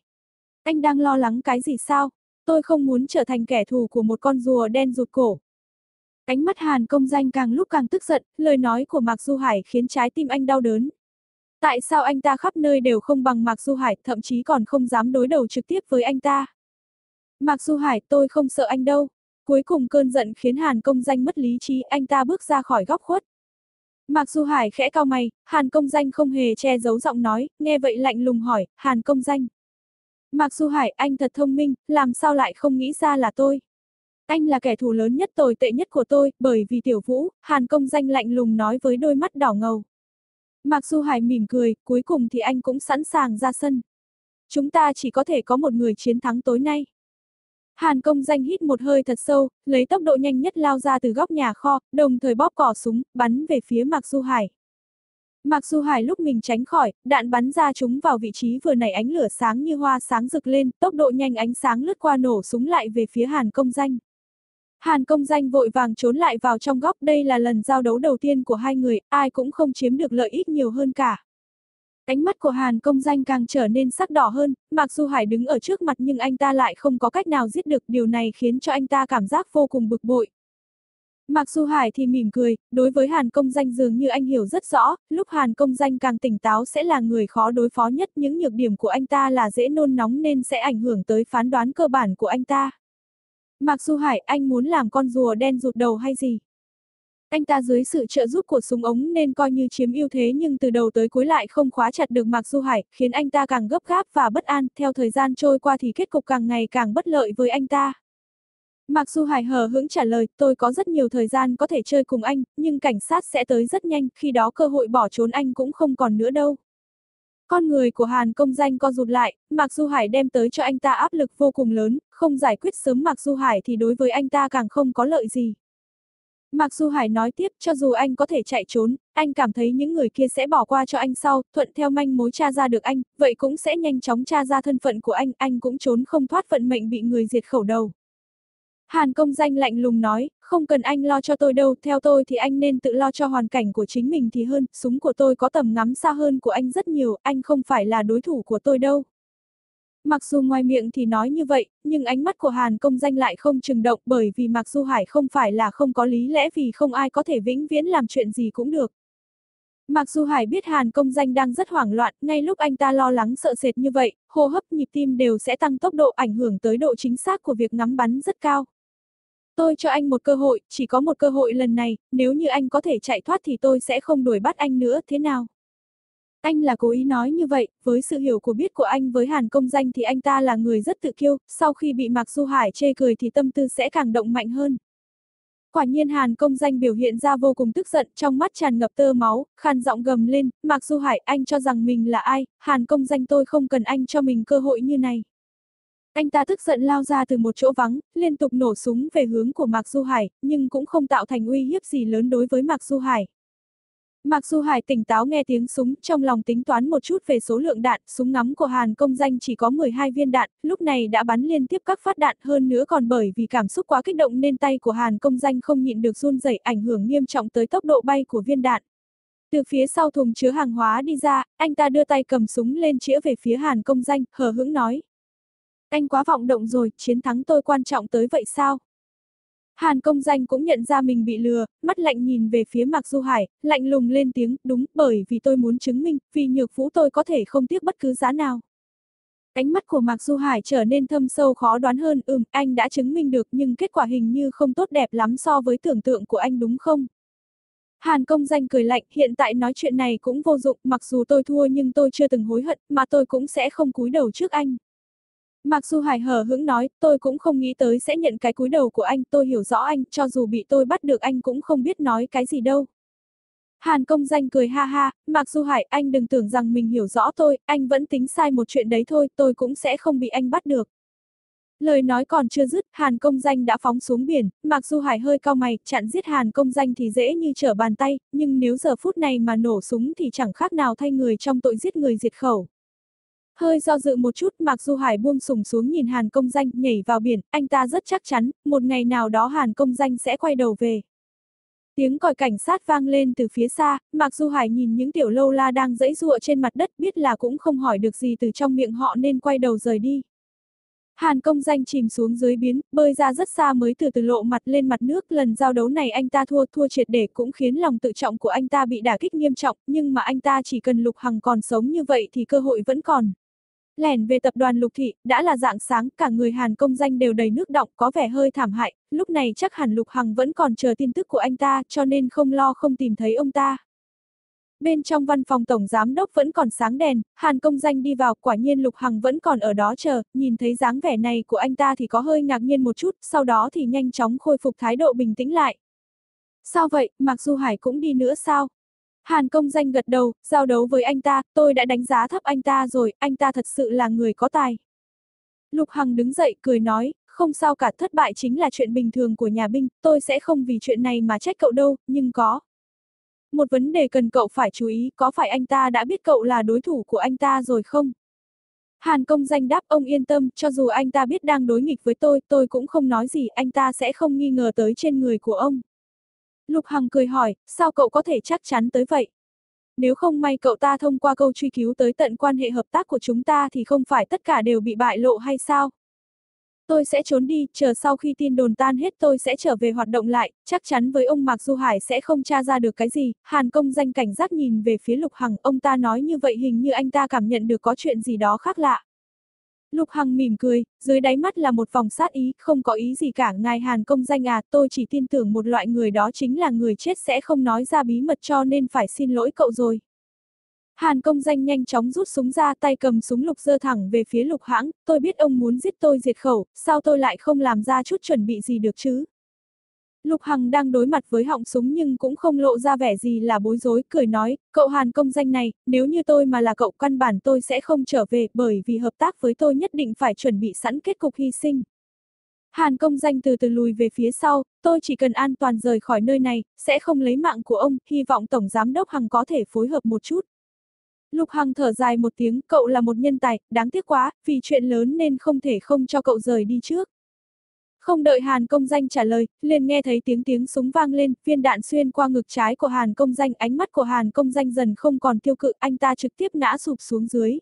Anh đang lo lắng cái gì sao? Tôi không muốn trở thành kẻ thù của một con rùa đen rụt cổ. Cánh mắt Hàn công danh càng lúc càng tức giận, lời nói của Mạc Du Hải khiến trái tim anh đau đớn. Tại sao anh ta khắp nơi đều không bằng Mạc Du Hải, thậm chí còn không dám đối đầu trực tiếp với anh ta? Mạc Du Hải, tôi không sợ anh đâu. Cuối cùng cơn giận khiến Hàn công danh mất lý trí, anh ta bước ra khỏi góc khuất. Mặc Du Hải khẽ cao mày, Hàn công danh không hề che giấu giọng nói, nghe vậy lạnh lùng hỏi, Hàn công danh. Mặc Du Hải, anh thật thông minh, làm sao lại không nghĩ ra là tôi? Anh là kẻ thù lớn nhất tồi tệ nhất của tôi, bởi vì tiểu vũ, Hàn công danh lạnh lùng nói với đôi mắt đỏ ngầu. Mặc Du Hải mỉm cười, cuối cùng thì anh cũng sẵn sàng ra sân. Chúng ta chỉ có thể có một người chiến thắng tối nay. Hàn công danh hít một hơi thật sâu, lấy tốc độ nhanh nhất lao ra từ góc nhà kho, đồng thời bóp cỏ súng, bắn về phía Mạc Du Hải. Mạc Du Hải lúc mình tránh khỏi, đạn bắn ra chúng vào vị trí vừa nảy ánh lửa sáng như hoa sáng rực lên, tốc độ nhanh ánh sáng lướt qua nổ súng lại về phía Hàn công danh. Hàn công danh vội vàng trốn lại vào trong góc đây là lần giao đấu đầu tiên của hai người, ai cũng không chiếm được lợi ích nhiều hơn cả. Ánh mắt của Hàn công danh càng trở nên sắc đỏ hơn, mặc dù Hải đứng ở trước mặt nhưng anh ta lại không có cách nào giết được, điều này khiến cho anh ta cảm giác vô cùng bực bội. Mặc dù Hải thì mỉm cười, đối với Hàn công danh dường như anh hiểu rất rõ, lúc Hàn công danh càng tỉnh táo sẽ là người khó đối phó nhất, những nhược điểm của anh ta là dễ nôn nóng nên sẽ ảnh hưởng tới phán đoán cơ bản của anh ta. Mặc dù Hải, anh muốn làm con rùa đen rụt đầu hay gì? Anh ta dưới sự trợ giúp của súng ống nên coi như chiếm ưu thế nhưng từ đầu tới cuối lại không khóa chặt được Mạc Du Hải, khiến anh ta càng gấp gáp và bất an, theo thời gian trôi qua thì kết cục càng ngày càng bất lợi với anh ta. Mạc Du Hải hờ hững trả lời, tôi có rất nhiều thời gian có thể chơi cùng anh, nhưng cảnh sát sẽ tới rất nhanh, khi đó cơ hội bỏ trốn anh cũng không còn nữa đâu. Con người của Hàn công danh co rụt lại, Mạc Du Hải đem tới cho anh ta áp lực vô cùng lớn, không giải quyết sớm Mạc Du Hải thì đối với anh ta càng không có lợi gì. Mạc Du Hải nói tiếp, cho dù anh có thể chạy trốn, anh cảm thấy những người kia sẽ bỏ qua cho anh sau, thuận theo manh mối tra ra được anh, vậy cũng sẽ nhanh chóng tra ra thân phận của anh, anh cũng trốn không thoát vận mệnh bị người diệt khẩu đầu. Hàn công danh lạnh lùng nói, không cần anh lo cho tôi đâu, theo tôi thì anh nên tự lo cho hoàn cảnh của chính mình thì hơn, súng của tôi có tầm ngắm xa hơn của anh rất nhiều, anh không phải là đối thủ của tôi đâu. Mặc dù ngoài miệng thì nói như vậy, nhưng ánh mắt của Hàn công danh lại không chừng động bởi vì Mạc Du Hải không phải là không có lý lẽ vì không ai có thể vĩnh viễn làm chuyện gì cũng được. Mặc dù Hải biết Hàn công danh đang rất hoảng loạn, ngay lúc anh ta lo lắng sợ sệt như vậy, hô hấp nhịp tim đều sẽ tăng tốc độ ảnh hưởng tới độ chính xác của việc ngắm bắn rất cao. Tôi cho anh một cơ hội, chỉ có một cơ hội lần này, nếu như anh có thể chạy thoát thì tôi sẽ không đuổi bắt anh nữa, thế nào? Anh là cố ý nói như vậy, với sự hiểu của biết của anh với Hàn công danh thì anh ta là người rất tự kiêu, sau khi bị Mạc Du Hải chê cười thì tâm tư sẽ càng động mạnh hơn. Quả nhiên Hàn công danh biểu hiện ra vô cùng tức giận, trong mắt tràn ngập tơ máu, khàn giọng gầm lên, Mạc Du Hải anh cho rằng mình là ai, Hàn công danh tôi không cần anh cho mình cơ hội như này. Anh ta tức giận lao ra từ một chỗ vắng, liên tục nổ súng về hướng của Mạc Du Hải, nhưng cũng không tạo thành uy hiếp gì lớn đối với Mạc Du Hải mặc dù Hải tỉnh táo nghe tiếng súng, trong lòng tính toán một chút về số lượng đạn, súng ngắm của Hàn công danh chỉ có 12 viên đạn, lúc này đã bắn liên tiếp các phát đạn hơn nữa còn bởi vì cảm xúc quá kích động nên tay của Hàn công danh không nhịn được run rẩy ảnh hưởng nghiêm trọng tới tốc độ bay của viên đạn. Từ phía sau thùng chứa hàng hóa đi ra, anh ta đưa tay cầm súng lên chĩa về phía Hàn công danh, hờ hững nói. Anh quá vọng động rồi, chiến thắng tôi quan trọng tới vậy sao? Hàn công danh cũng nhận ra mình bị lừa, mắt lạnh nhìn về phía Mạc Du Hải, lạnh lùng lên tiếng, đúng, bởi vì tôi muốn chứng minh, vì nhược vũ tôi có thể không tiếc bất cứ giá nào. Ánh mắt của Mạc Du Hải trở nên thâm sâu khó đoán hơn, ừm, anh đã chứng minh được nhưng kết quả hình như không tốt đẹp lắm so với tưởng tượng của anh đúng không? Hàn công danh cười lạnh, hiện tại nói chuyện này cũng vô dụng, mặc dù tôi thua nhưng tôi chưa từng hối hận, mà tôi cũng sẽ không cúi đầu trước anh. Mặc dù Hải hờ hững nói, tôi cũng không nghĩ tới sẽ nhận cái cúi đầu của anh, tôi hiểu rõ anh, cho dù bị tôi bắt được anh cũng không biết nói cái gì đâu. Hàn công danh cười ha ha, Mạc Du Hải anh đừng tưởng rằng mình hiểu rõ tôi, anh vẫn tính sai một chuyện đấy thôi, tôi cũng sẽ không bị anh bắt được. Lời nói còn chưa dứt, Hàn công danh đã phóng xuống biển, Mạc Du Hải hơi cao mày, chặn giết Hàn công danh thì dễ như trở bàn tay, nhưng nếu giờ phút này mà nổ súng thì chẳng khác nào thay người trong tội giết người diệt khẩu. Hơi do dự một chút Mạc Du Hải buông sùng xuống nhìn Hàn công danh nhảy vào biển, anh ta rất chắc chắn, một ngày nào đó Hàn công danh sẽ quay đầu về. Tiếng còi cảnh sát vang lên từ phía xa, Mạc Du Hải nhìn những tiểu lâu la đang dẫy dụa trên mặt đất biết là cũng không hỏi được gì từ trong miệng họ nên quay đầu rời đi. Hàn công danh chìm xuống dưới biến, bơi ra rất xa mới từ từ lộ mặt lên mặt nước, lần giao đấu này anh ta thua thua triệt để cũng khiến lòng tự trọng của anh ta bị đả kích nghiêm trọng, nhưng mà anh ta chỉ cần Lục Hằng còn sống như vậy thì cơ hội vẫn còn. Lẻn về tập đoàn Lục Thị, đã là dạng sáng, cả người Hàn công danh đều đầy nước đọng, có vẻ hơi thảm hại, lúc này chắc hẳn Lục Hằng vẫn còn chờ tin tức của anh ta, cho nên không lo không tìm thấy ông ta. Bên trong văn phòng tổng giám đốc vẫn còn sáng đèn, Hàn công danh đi vào, quả nhiên Lục Hằng vẫn còn ở đó chờ, nhìn thấy dáng vẻ này của anh ta thì có hơi ngạc nhiên một chút, sau đó thì nhanh chóng khôi phục thái độ bình tĩnh lại. Sao vậy, Mạc Du Hải cũng đi nữa sao? Hàn công danh gật đầu, giao đấu với anh ta, tôi đã đánh giá thấp anh ta rồi, anh ta thật sự là người có tài. Lục Hằng đứng dậy, cười nói, không sao cả thất bại chính là chuyện bình thường của nhà binh, tôi sẽ không vì chuyện này mà trách cậu đâu, nhưng có. Một vấn đề cần cậu phải chú ý, có phải anh ta đã biết cậu là đối thủ của anh ta rồi không? Hàn công danh đáp ông yên tâm, cho dù anh ta biết đang đối nghịch với tôi, tôi cũng không nói gì, anh ta sẽ không nghi ngờ tới trên người của ông. Lục Hằng cười hỏi, sao cậu có thể chắc chắn tới vậy? Nếu không may cậu ta thông qua câu truy cứu tới tận quan hệ hợp tác của chúng ta thì không phải tất cả đều bị bại lộ hay sao? Tôi sẽ trốn đi, chờ sau khi tin đồn tan hết tôi sẽ trở về hoạt động lại, chắc chắn với ông Mạc Du Hải sẽ không tra ra được cái gì, Hàn công danh cảnh giác nhìn về phía Lục Hằng, ông ta nói như vậy hình như anh ta cảm nhận được có chuyện gì đó khác lạ. Lục Hằng mỉm cười, dưới đáy mắt là một vòng sát ý, không có ý gì cả, ngài Hàn công danh à, tôi chỉ tin tưởng một loại người đó chính là người chết sẽ không nói ra bí mật cho nên phải xin lỗi cậu rồi. Hàn công danh nhanh chóng rút súng ra tay cầm súng lục dơ thẳng về phía lục hãng, tôi biết ông muốn giết tôi diệt khẩu, sao tôi lại không làm ra chút chuẩn bị gì được chứ? Lục Hằng đang đối mặt với họng súng nhưng cũng không lộ ra vẻ gì là bối rối, cười nói, cậu Hàn công danh này, nếu như tôi mà là cậu căn bản tôi sẽ không trở về bởi vì hợp tác với tôi nhất định phải chuẩn bị sẵn kết cục hy sinh. Hàn công danh từ từ lùi về phía sau, tôi chỉ cần an toàn rời khỏi nơi này, sẽ không lấy mạng của ông, hy vọng Tổng Giám Đốc Hằng có thể phối hợp một chút. Lục Hằng thở dài một tiếng, cậu là một nhân tài, đáng tiếc quá, vì chuyện lớn nên không thể không cho cậu rời đi trước. Không đợi Hàn công danh trả lời, liền nghe thấy tiếng tiếng súng vang lên, viên đạn xuyên qua ngực trái của Hàn công danh, ánh mắt của Hàn công danh dần không còn tiêu cự, anh ta trực tiếp ngã sụp xuống dưới.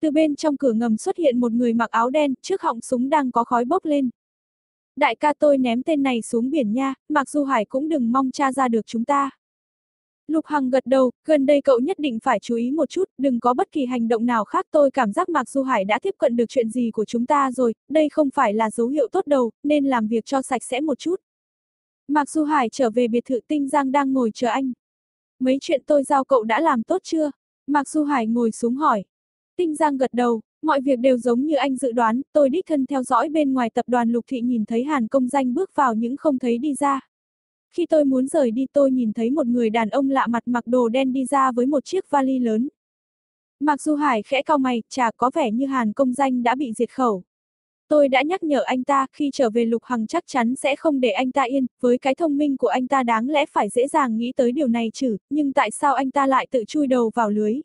Từ bên trong cửa ngầm xuất hiện một người mặc áo đen, trước họng súng đang có khói bốc lên. Đại ca tôi ném tên này xuống biển nha, mặc dù Hải cũng đừng mong tra ra được chúng ta. Lục Hằng gật đầu, gần đây cậu nhất định phải chú ý một chút, đừng có bất kỳ hành động nào khác tôi cảm giác Mạc Du Hải đã tiếp cận được chuyện gì của chúng ta rồi, đây không phải là dấu hiệu tốt đầu, nên làm việc cho sạch sẽ một chút. Mạc Du Hải trở về biệt thự Tinh Giang đang ngồi chờ anh. Mấy chuyện tôi giao cậu đã làm tốt chưa? Mạc Du Hải ngồi xuống hỏi. Tinh Giang gật đầu, mọi việc đều giống như anh dự đoán, tôi đích thân theo dõi bên ngoài tập đoàn Lục Thị nhìn thấy Hàn công danh bước vào những không thấy đi ra. Khi tôi muốn rời đi tôi nhìn thấy một người đàn ông lạ mặt mặc đồ đen đi ra với một chiếc vali lớn. Mặc dù Hải khẽ cao mày, chả có vẻ như Hàn công danh đã bị diệt khẩu. Tôi đã nhắc nhở anh ta, khi trở về Lục Hằng chắc chắn sẽ không để anh ta yên, với cái thông minh của anh ta đáng lẽ phải dễ dàng nghĩ tới điều này chứ, nhưng tại sao anh ta lại tự chui đầu vào lưới?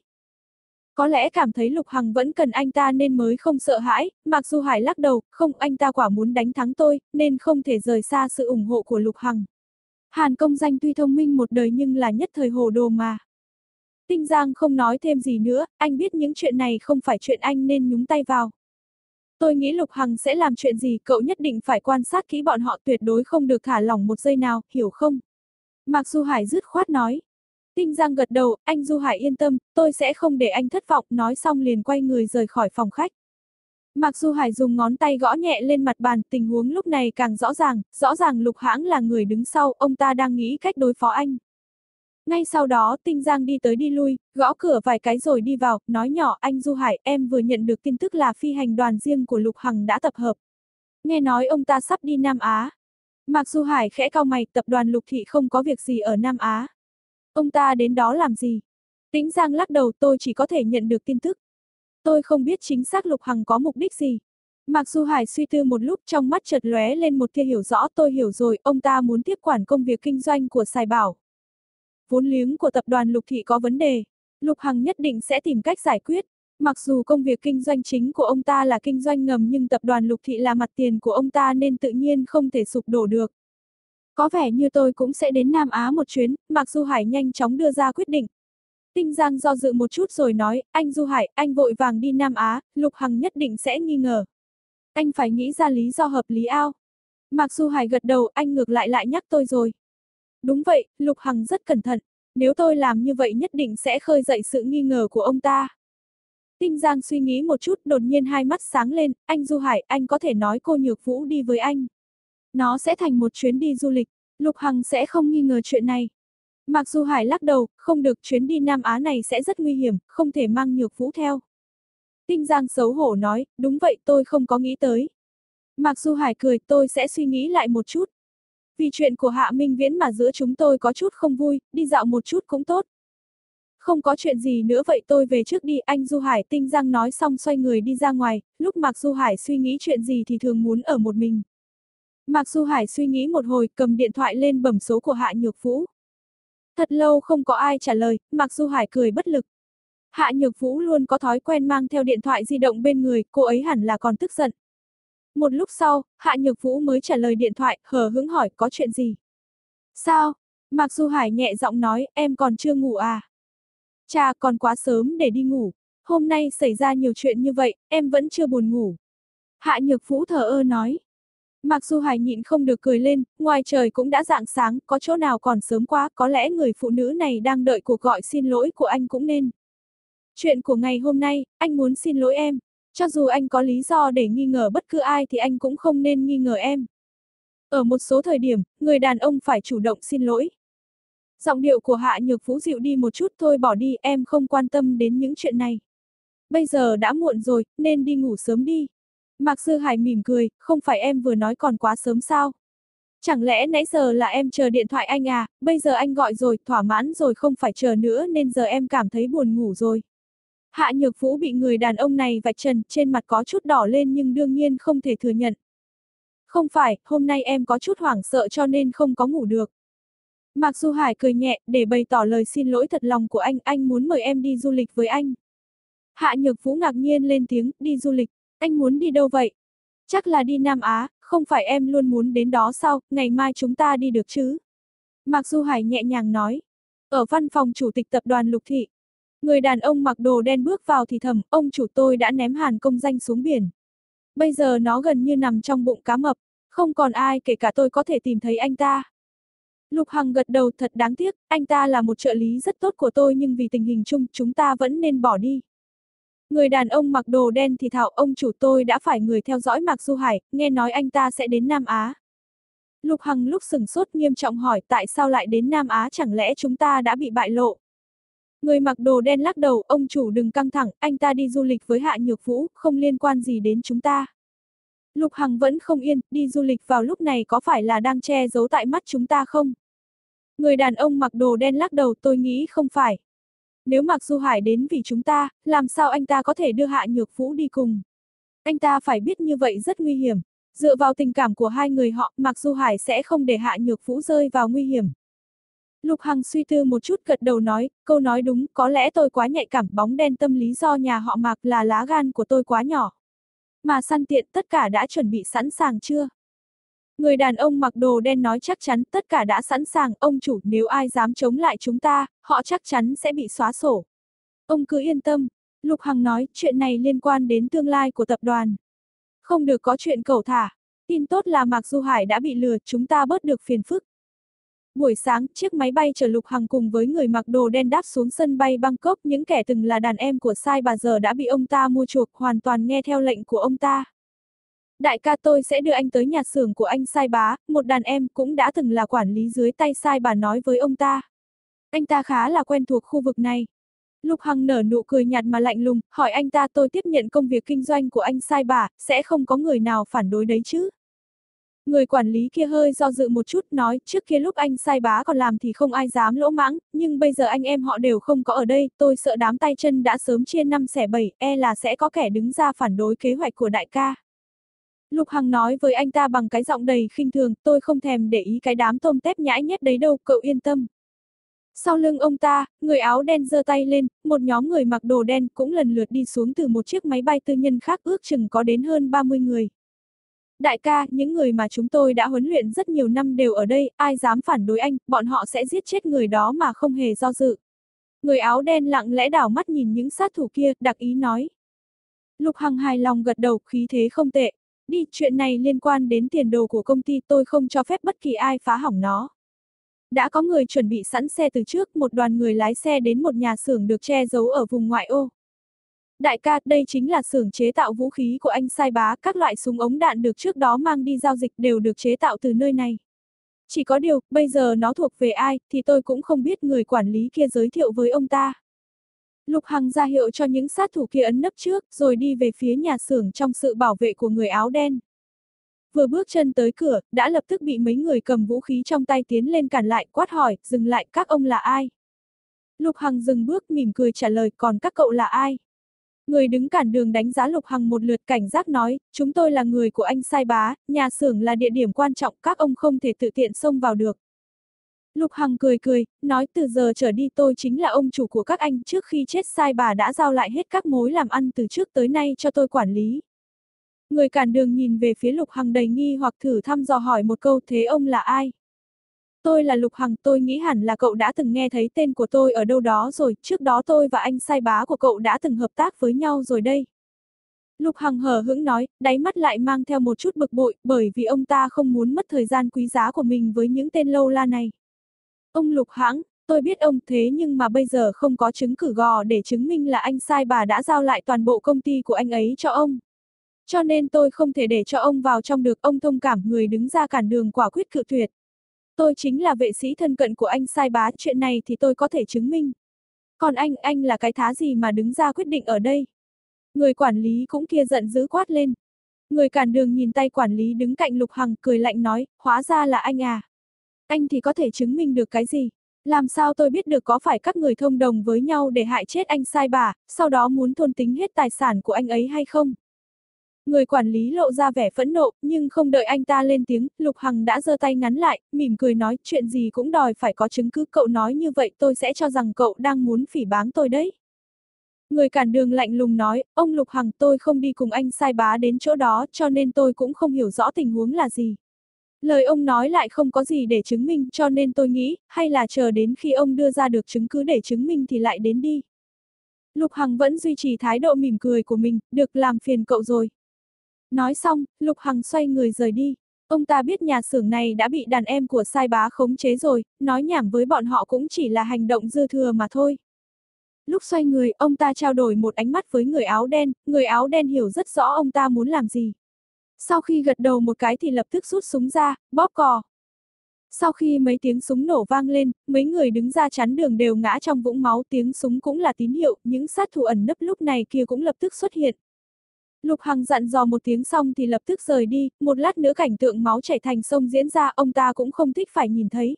Có lẽ cảm thấy Lục Hằng vẫn cần anh ta nên mới không sợ hãi, mặc dù Hải lắc đầu, không anh ta quả muốn đánh thắng tôi, nên không thể rời xa sự ủng hộ của Lục Hằng. Hàn công danh tuy thông minh một đời nhưng là nhất thời hồ đồ mà. Tinh Giang không nói thêm gì nữa, anh biết những chuyện này không phải chuyện anh nên nhúng tay vào. Tôi nghĩ Lục Hằng sẽ làm chuyện gì, cậu nhất định phải quan sát kỹ bọn họ tuyệt đối không được thả lỏng một giây nào, hiểu không? Mạc Du Hải dứt khoát nói. Tinh Giang gật đầu, anh Du Hải yên tâm, tôi sẽ không để anh thất vọng, nói xong liền quay người rời khỏi phòng khách. Mặc dù Hải dùng ngón tay gõ nhẹ lên mặt bàn, tình huống lúc này càng rõ ràng, rõ ràng lục hãng là người đứng sau, ông ta đang nghĩ cách đối phó anh. Ngay sau đó, Tinh Giang đi tới đi lui, gõ cửa vài cái rồi đi vào, nói nhỏ anh Du Hải, em vừa nhận được tin tức là phi hành đoàn riêng của Lục Hằng đã tập hợp. Nghe nói ông ta sắp đi Nam Á. Mặc Du Hải khẽ cao mày, tập đoàn Lục Thị không có việc gì ở Nam Á. Ông ta đến đó làm gì? Tĩnh Giang lắc đầu tôi chỉ có thể nhận được tin tức. Tôi không biết chính xác Lục Hằng có mục đích gì. Mặc dù Hải suy tư một lúc trong mắt chợt lóe lên một tia hiểu rõ tôi hiểu rồi, ông ta muốn tiếp quản công việc kinh doanh của Sài Bảo. Vốn liếng của tập đoàn Lục Thị có vấn đề, Lục Hằng nhất định sẽ tìm cách giải quyết. Mặc dù công việc kinh doanh chính của ông ta là kinh doanh ngầm nhưng tập đoàn Lục Thị là mặt tiền của ông ta nên tự nhiên không thể sụp đổ được. Có vẻ như tôi cũng sẽ đến Nam Á một chuyến, mặc dù Hải nhanh chóng đưa ra quyết định, Tinh Giang do dự một chút rồi nói, anh Du Hải, anh vội vàng đi Nam Á, Lục Hằng nhất định sẽ nghi ngờ. Anh phải nghĩ ra lý do hợp lý ao. Mạc Du Hải gật đầu, anh ngược lại lại nhắc tôi rồi. Đúng vậy, Lục Hằng rất cẩn thận, nếu tôi làm như vậy nhất định sẽ khơi dậy sự nghi ngờ của ông ta. Tinh Giang suy nghĩ một chút, đột nhiên hai mắt sáng lên, anh Du Hải, anh có thể nói cô Nhược Vũ đi với anh. Nó sẽ thành một chuyến đi du lịch, Lục Hằng sẽ không nghi ngờ chuyện này. Mặc dù Hải lắc đầu, không được chuyến đi Nam Á này sẽ rất nguy hiểm, không thể mang nhược vũ theo. Tinh Giang xấu hổ nói, đúng vậy tôi không có nghĩ tới. Mặc dù Hải cười, tôi sẽ suy nghĩ lại một chút. Vì chuyện của Hạ Minh Viễn mà giữa chúng tôi có chút không vui, đi dạo một chút cũng tốt. Không có chuyện gì nữa vậy tôi về trước đi, anh Du Hải Tinh Giang nói xong xoay người đi ra ngoài, lúc Mạc Du Hải suy nghĩ chuyện gì thì thường muốn ở một mình. Mạc Du Hải suy nghĩ một hồi, cầm điện thoại lên bấm số của Hạ Nhược Vũ. Thật lâu không có ai trả lời, Mạc Du Hải cười bất lực. Hạ Nhược Vũ luôn có thói quen mang theo điện thoại di động bên người, cô ấy hẳn là còn tức giận. Một lúc sau, Hạ Nhược Vũ mới trả lời điện thoại, hờ hững hỏi có chuyện gì. Sao? Mạc Du Hải nhẹ giọng nói, em còn chưa ngủ à? Cha còn quá sớm để đi ngủ. Hôm nay xảy ra nhiều chuyện như vậy, em vẫn chưa buồn ngủ. Hạ Nhược Vũ thở ơ nói. Mặc dù Hải nhịn không được cười lên, ngoài trời cũng đã dạng sáng, có chỗ nào còn sớm quá, có lẽ người phụ nữ này đang đợi cuộc gọi xin lỗi của anh cũng nên. Chuyện của ngày hôm nay, anh muốn xin lỗi em. Cho dù anh có lý do để nghi ngờ bất cứ ai thì anh cũng không nên nghi ngờ em. Ở một số thời điểm, người đàn ông phải chủ động xin lỗi. Giọng điệu của Hạ Nhược Vũ dịu đi một chút thôi bỏ đi, em không quan tâm đến những chuyện này. Bây giờ đã muộn rồi, nên đi ngủ sớm đi. Mạc Sư Hải mỉm cười, không phải em vừa nói còn quá sớm sao? Chẳng lẽ nãy giờ là em chờ điện thoại anh à, bây giờ anh gọi rồi, thỏa mãn rồi không phải chờ nữa nên giờ em cảm thấy buồn ngủ rồi. Hạ Nhược Vũ bị người đàn ông này vạch trần, trên mặt có chút đỏ lên nhưng đương nhiên không thể thừa nhận. Không phải, hôm nay em có chút hoảng sợ cho nên không có ngủ được. Mạc Du Hải cười nhẹ, để bày tỏ lời xin lỗi thật lòng của anh, anh muốn mời em đi du lịch với anh. Hạ Nhược Vũ ngạc nhiên lên tiếng, đi du lịch, anh muốn đi đâu vậy? Chắc là đi Nam Á, không phải em luôn muốn đến đó sao, ngày mai chúng ta đi được chứ? Mạc Du Hải nhẹ nhàng nói. Ở văn phòng chủ tịch tập đoàn Lục Thị, người đàn ông mặc đồ đen bước vào thì thầm, ông chủ tôi đã ném hàn công danh xuống biển. Bây giờ nó gần như nằm trong bụng cá mập, không còn ai kể cả tôi có thể tìm thấy anh ta. Lục Hằng gật đầu thật đáng tiếc, anh ta là một trợ lý rất tốt của tôi nhưng vì tình hình chung chúng ta vẫn nên bỏ đi. Người đàn ông mặc đồ đen thì thảo ông chủ tôi đã phải người theo dõi Mạc Du Hải, nghe nói anh ta sẽ đến Nam Á. Lục Hằng lúc sừng sốt nghiêm trọng hỏi tại sao lại đến Nam Á chẳng lẽ chúng ta đã bị bại lộ. Người mặc đồ đen lắc đầu, ông chủ đừng căng thẳng, anh ta đi du lịch với Hạ Nhược Vũ, không liên quan gì đến chúng ta. Lục Hằng vẫn không yên, đi du lịch vào lúc này có phải là đang che giấu tại mắt chúng ta không? Người đàn ông mặc đồ đen lắc đầu tôi nghĩ không phải. Nếu Mạc Du Hải đến vì chúng ta, làm sao anh ta có thể đưa Hạ Nhược Vũ đi cùng? Anh ta phải biết như vậy rất nguy hiểm. Dựa vào tình cảm của hai người họ, Mạc Du Hải sẽ không để Hạ Nhược Vũ rơi vào nguy hiểm. Lục Hằng suy tư một chút gật đầu nói, câu nói đúng, có lẽ tôi quá nhạy cảm bóng đen tâm lý do nhà họ Mạc là lá gan của tôi quá nhỏ. Mà săn tiện tất cả đã chuẩn bị sẵn sàng chưa? Người đàn ông mặc đồ đen nói chắc chắn tất cả đã sẵn sàng, ông chủ nếu ai dám chống lại chúng ta, họ chắc chắn sẽ bị xóa sổ. Ông cứ yên tâm, Lục Hằng nói chuyện này liên quan đến tương lai của tập đoàn. Không được có chuyện cầu thả. Tin tốt là Mạc Du Hải đã bị lừa, chúng ta bớt được phiền phức. Buổi sáng, chiếc máy bay chở Lục Hằng cùng với người mặc đồ đen đáp xuống sân bay Bangkok, những kẻ từng là đàn em của sai bà giờ đã bị ông ta mua chuộc, hoàn toàn nghe theo lệnh của ông ta. Đại ca tôi sẽ đưa anh tới nhà xưởng của anh sai bá, một đàn em cũng đã từng là quản lý dưới tay sai bà nói với ông ta. Anh ta khá là quen thuộc khu vực này. Lục Hằng nở nụ cười nhạt mà lạnh lùng, hỏi anh ta tôi tiếp nhận công việc kinh doanh của anh sai bà, sẽ không có người nào phản đối đấy chứ. Người quản lý kia hơi do dự một chút nói, trước kia lúc anh sai bá còn làm thì không ai dám lỗ mãng, nhưng bây giờ anh em họ đều không có ở đây, tôi sợ đám tay chân đã sớm chia năm xẻ bảy, e là sẽ có kẻ đứng ra phản đối kế hoạch của đại ca. Lục Hằng nói với anh ta bằng cái giọng đầy khinh thường, tôi không thèm để ý cái đám tôm tép nhãi nhét đấy đâu, cậu yên tâm. Sau lưng ông ta, người áo đen giơ tay lên, một nhóm người mặc đồ đen cũng lần lượt đi xuống từ một chiếc máy bay tư nhân khác ước chừng có đến hơn 30 người. Đại ca, những người mà chúng tôi đã huấn luyện rất nhiều năm đều ở đây, ai dám phản đối anh, bọn họ sẽ giết chết người đó mà không hề do dự. Người áo đen lặng lẽ đảo mắt nhìn những sát thủ kia, đặc ý nói. Lục Hằng hài lòng gật đầu, khí thế không tệ. Đi, chuyện này liên quan đến tiền đồ của công ty tôi không cho phép bất kỳ ai phá hỏng nó. Đã có người chuẩn bị sẵn xe từ trước, một đoàn người lái xe đến một nhà xưởng được che giấu ở vùng ngoại ô. Đại ca, đây chính là xưởng chế tạo vũ khí của anh sai bá, các loại súng ống đạn được trước đó mang đi giao dịch đều được chế tạo từ nơi này. Chỉ có điều, bây giờ nó thuộc về ai, thì tôi cũng không biết người quản lý kia giới thiệu với ông ta. Lục Hằng ra hiệu cho những sát thủ kia ấn nấp trước, rồi đi về phía nhà xưởng trong sự bảo vệ của người áo đen. Vừa bước chân tới cửa, đã lập tức bị mấy người cầm vũ khí trong tay tiến lên cản lại, quát hỏi, dừng lại, các ông là ai? Lục Hằng dừng bước mỉm cười trả lời, còn các cậu là ai? Người đứng cản đường đánh giá Lục Hằng một lượt cảnh giác nói, chúng tôi là người của anh Sai Bá, nhà xưởng là địa điểm quan trọng, các ông không thể tự tiện xông vào được. Lục Hằng cười cười, nói từ giờ trở đi tôi chính là ông chủ của các anh, trước khi chết Sai Bà đã giao lại hết các mối làm ăn từ trước tới nay cho tôi quản lý. Người cản đường nhìn về phía Lục Hằng đầy nghi hoặc thử thăm dò hỏi một câu thế ông là ai? Tôi là Lục Hằng, tôi nghĩ hẳn là cậu đã từng nghe thấy tên của tôi ở đâu đó rồi, trước đó tôi và anh sai bá của cậu đã từng hợp tác với nhau rồi đây. Lục Hằng hờ hững nói, đáy mắt lại mang theo một chút bực bội, bởi vì ông ta không muốn mất thời gian quý giá của mình với những tên lâu la này. Ông Lục Hãng, tôi biết ông thế nhưng mà bây giờ không có chứng cử gò để chứng minh là anh sai bà đã giao lại toàn bộ công ty của anh ấy cho ông. Cho nên tôi không thể để cho ông vào trong được ông thông cảm người đứng ra cản đường quả quyết cự tuyệt. Tôi chính là vệ sĩ thân cận của anh sai bá, chuyện này thì tôi có thể chứng minh. Còn anh, anh là cái thá gì mà đứng ra quyết định ở đây? Người quản lý cũng kia giận dữ quát lên. Người cản đường nhìn tay quản lý đứng cạnh Lục Hằng cười lạnh nói, hóa ra là anh à. Anh thì có thể chứng minh được cái gì? Làm sao tôi biết được có phải các người thông đồng với nhau để hại chết anh sai bà, sau đó muốn thôn tính hết tài sản của anh ấy hay không? Người quản lý lộ ra vẻ phẫn nộ, nhưng không đợi anh ta lên tiếng, Lục Hằng đã giơ tay ngắn lại, mỉm cười nói, chuyện gì cũng đòi phải có chứng cứ, cậu nói như vậy tôi sẽ cho rằng cậu đang muốn phỉ báng tôi đấy. Người cản đường lạnh lùng nói, ông Lục Hằng tôi không đi cùng anh sai bá đến chỗ đó cho nên tôi cũng không hiểu rõ tình huống là gì. Lời ông nói lại không có gì để chứng minh cho nên tôi nghĩ, hay là chờ đến khi ông đưa ra được chứng cứ để chứng minh thì lại đến đi. Lục Hằng vẫn duy trì thái độ mỉm cười của mình, được làm phiền cậu rồi. Nói xong, Lục Hằng xoay người rời đi. Ông ta biết nhà xưởng này đã bị đàn em của sai bá khống chế rồi, nói nhảm với bọn họ cũng chỉ là hành động dư thừa mà thôi. Lúc xoay người, ông ta trao đổi một ánh mắt với người áo đen, người áo đen hiểu rất rõ ông ta muốn làm gì. Sau khi gật đầu một cái thì lập tức rút súng ra, bóp cò. Sau khi mấy tiếng súng nổ vang lên, mấy người đứng ra chắn đường đều ngã trong vũng máu tiếng súng cũng là tín hiệu, những sát thủ ẩn nấp lúc này kia cũng lập tức xuất hiện. Lục Hằng dặn dò một tiếng xong thì lập tức rời đi, một lát nữa cảnh tượng máu chảy thành sông diễn ra ông ta cũng không thích phải nhìn thấy.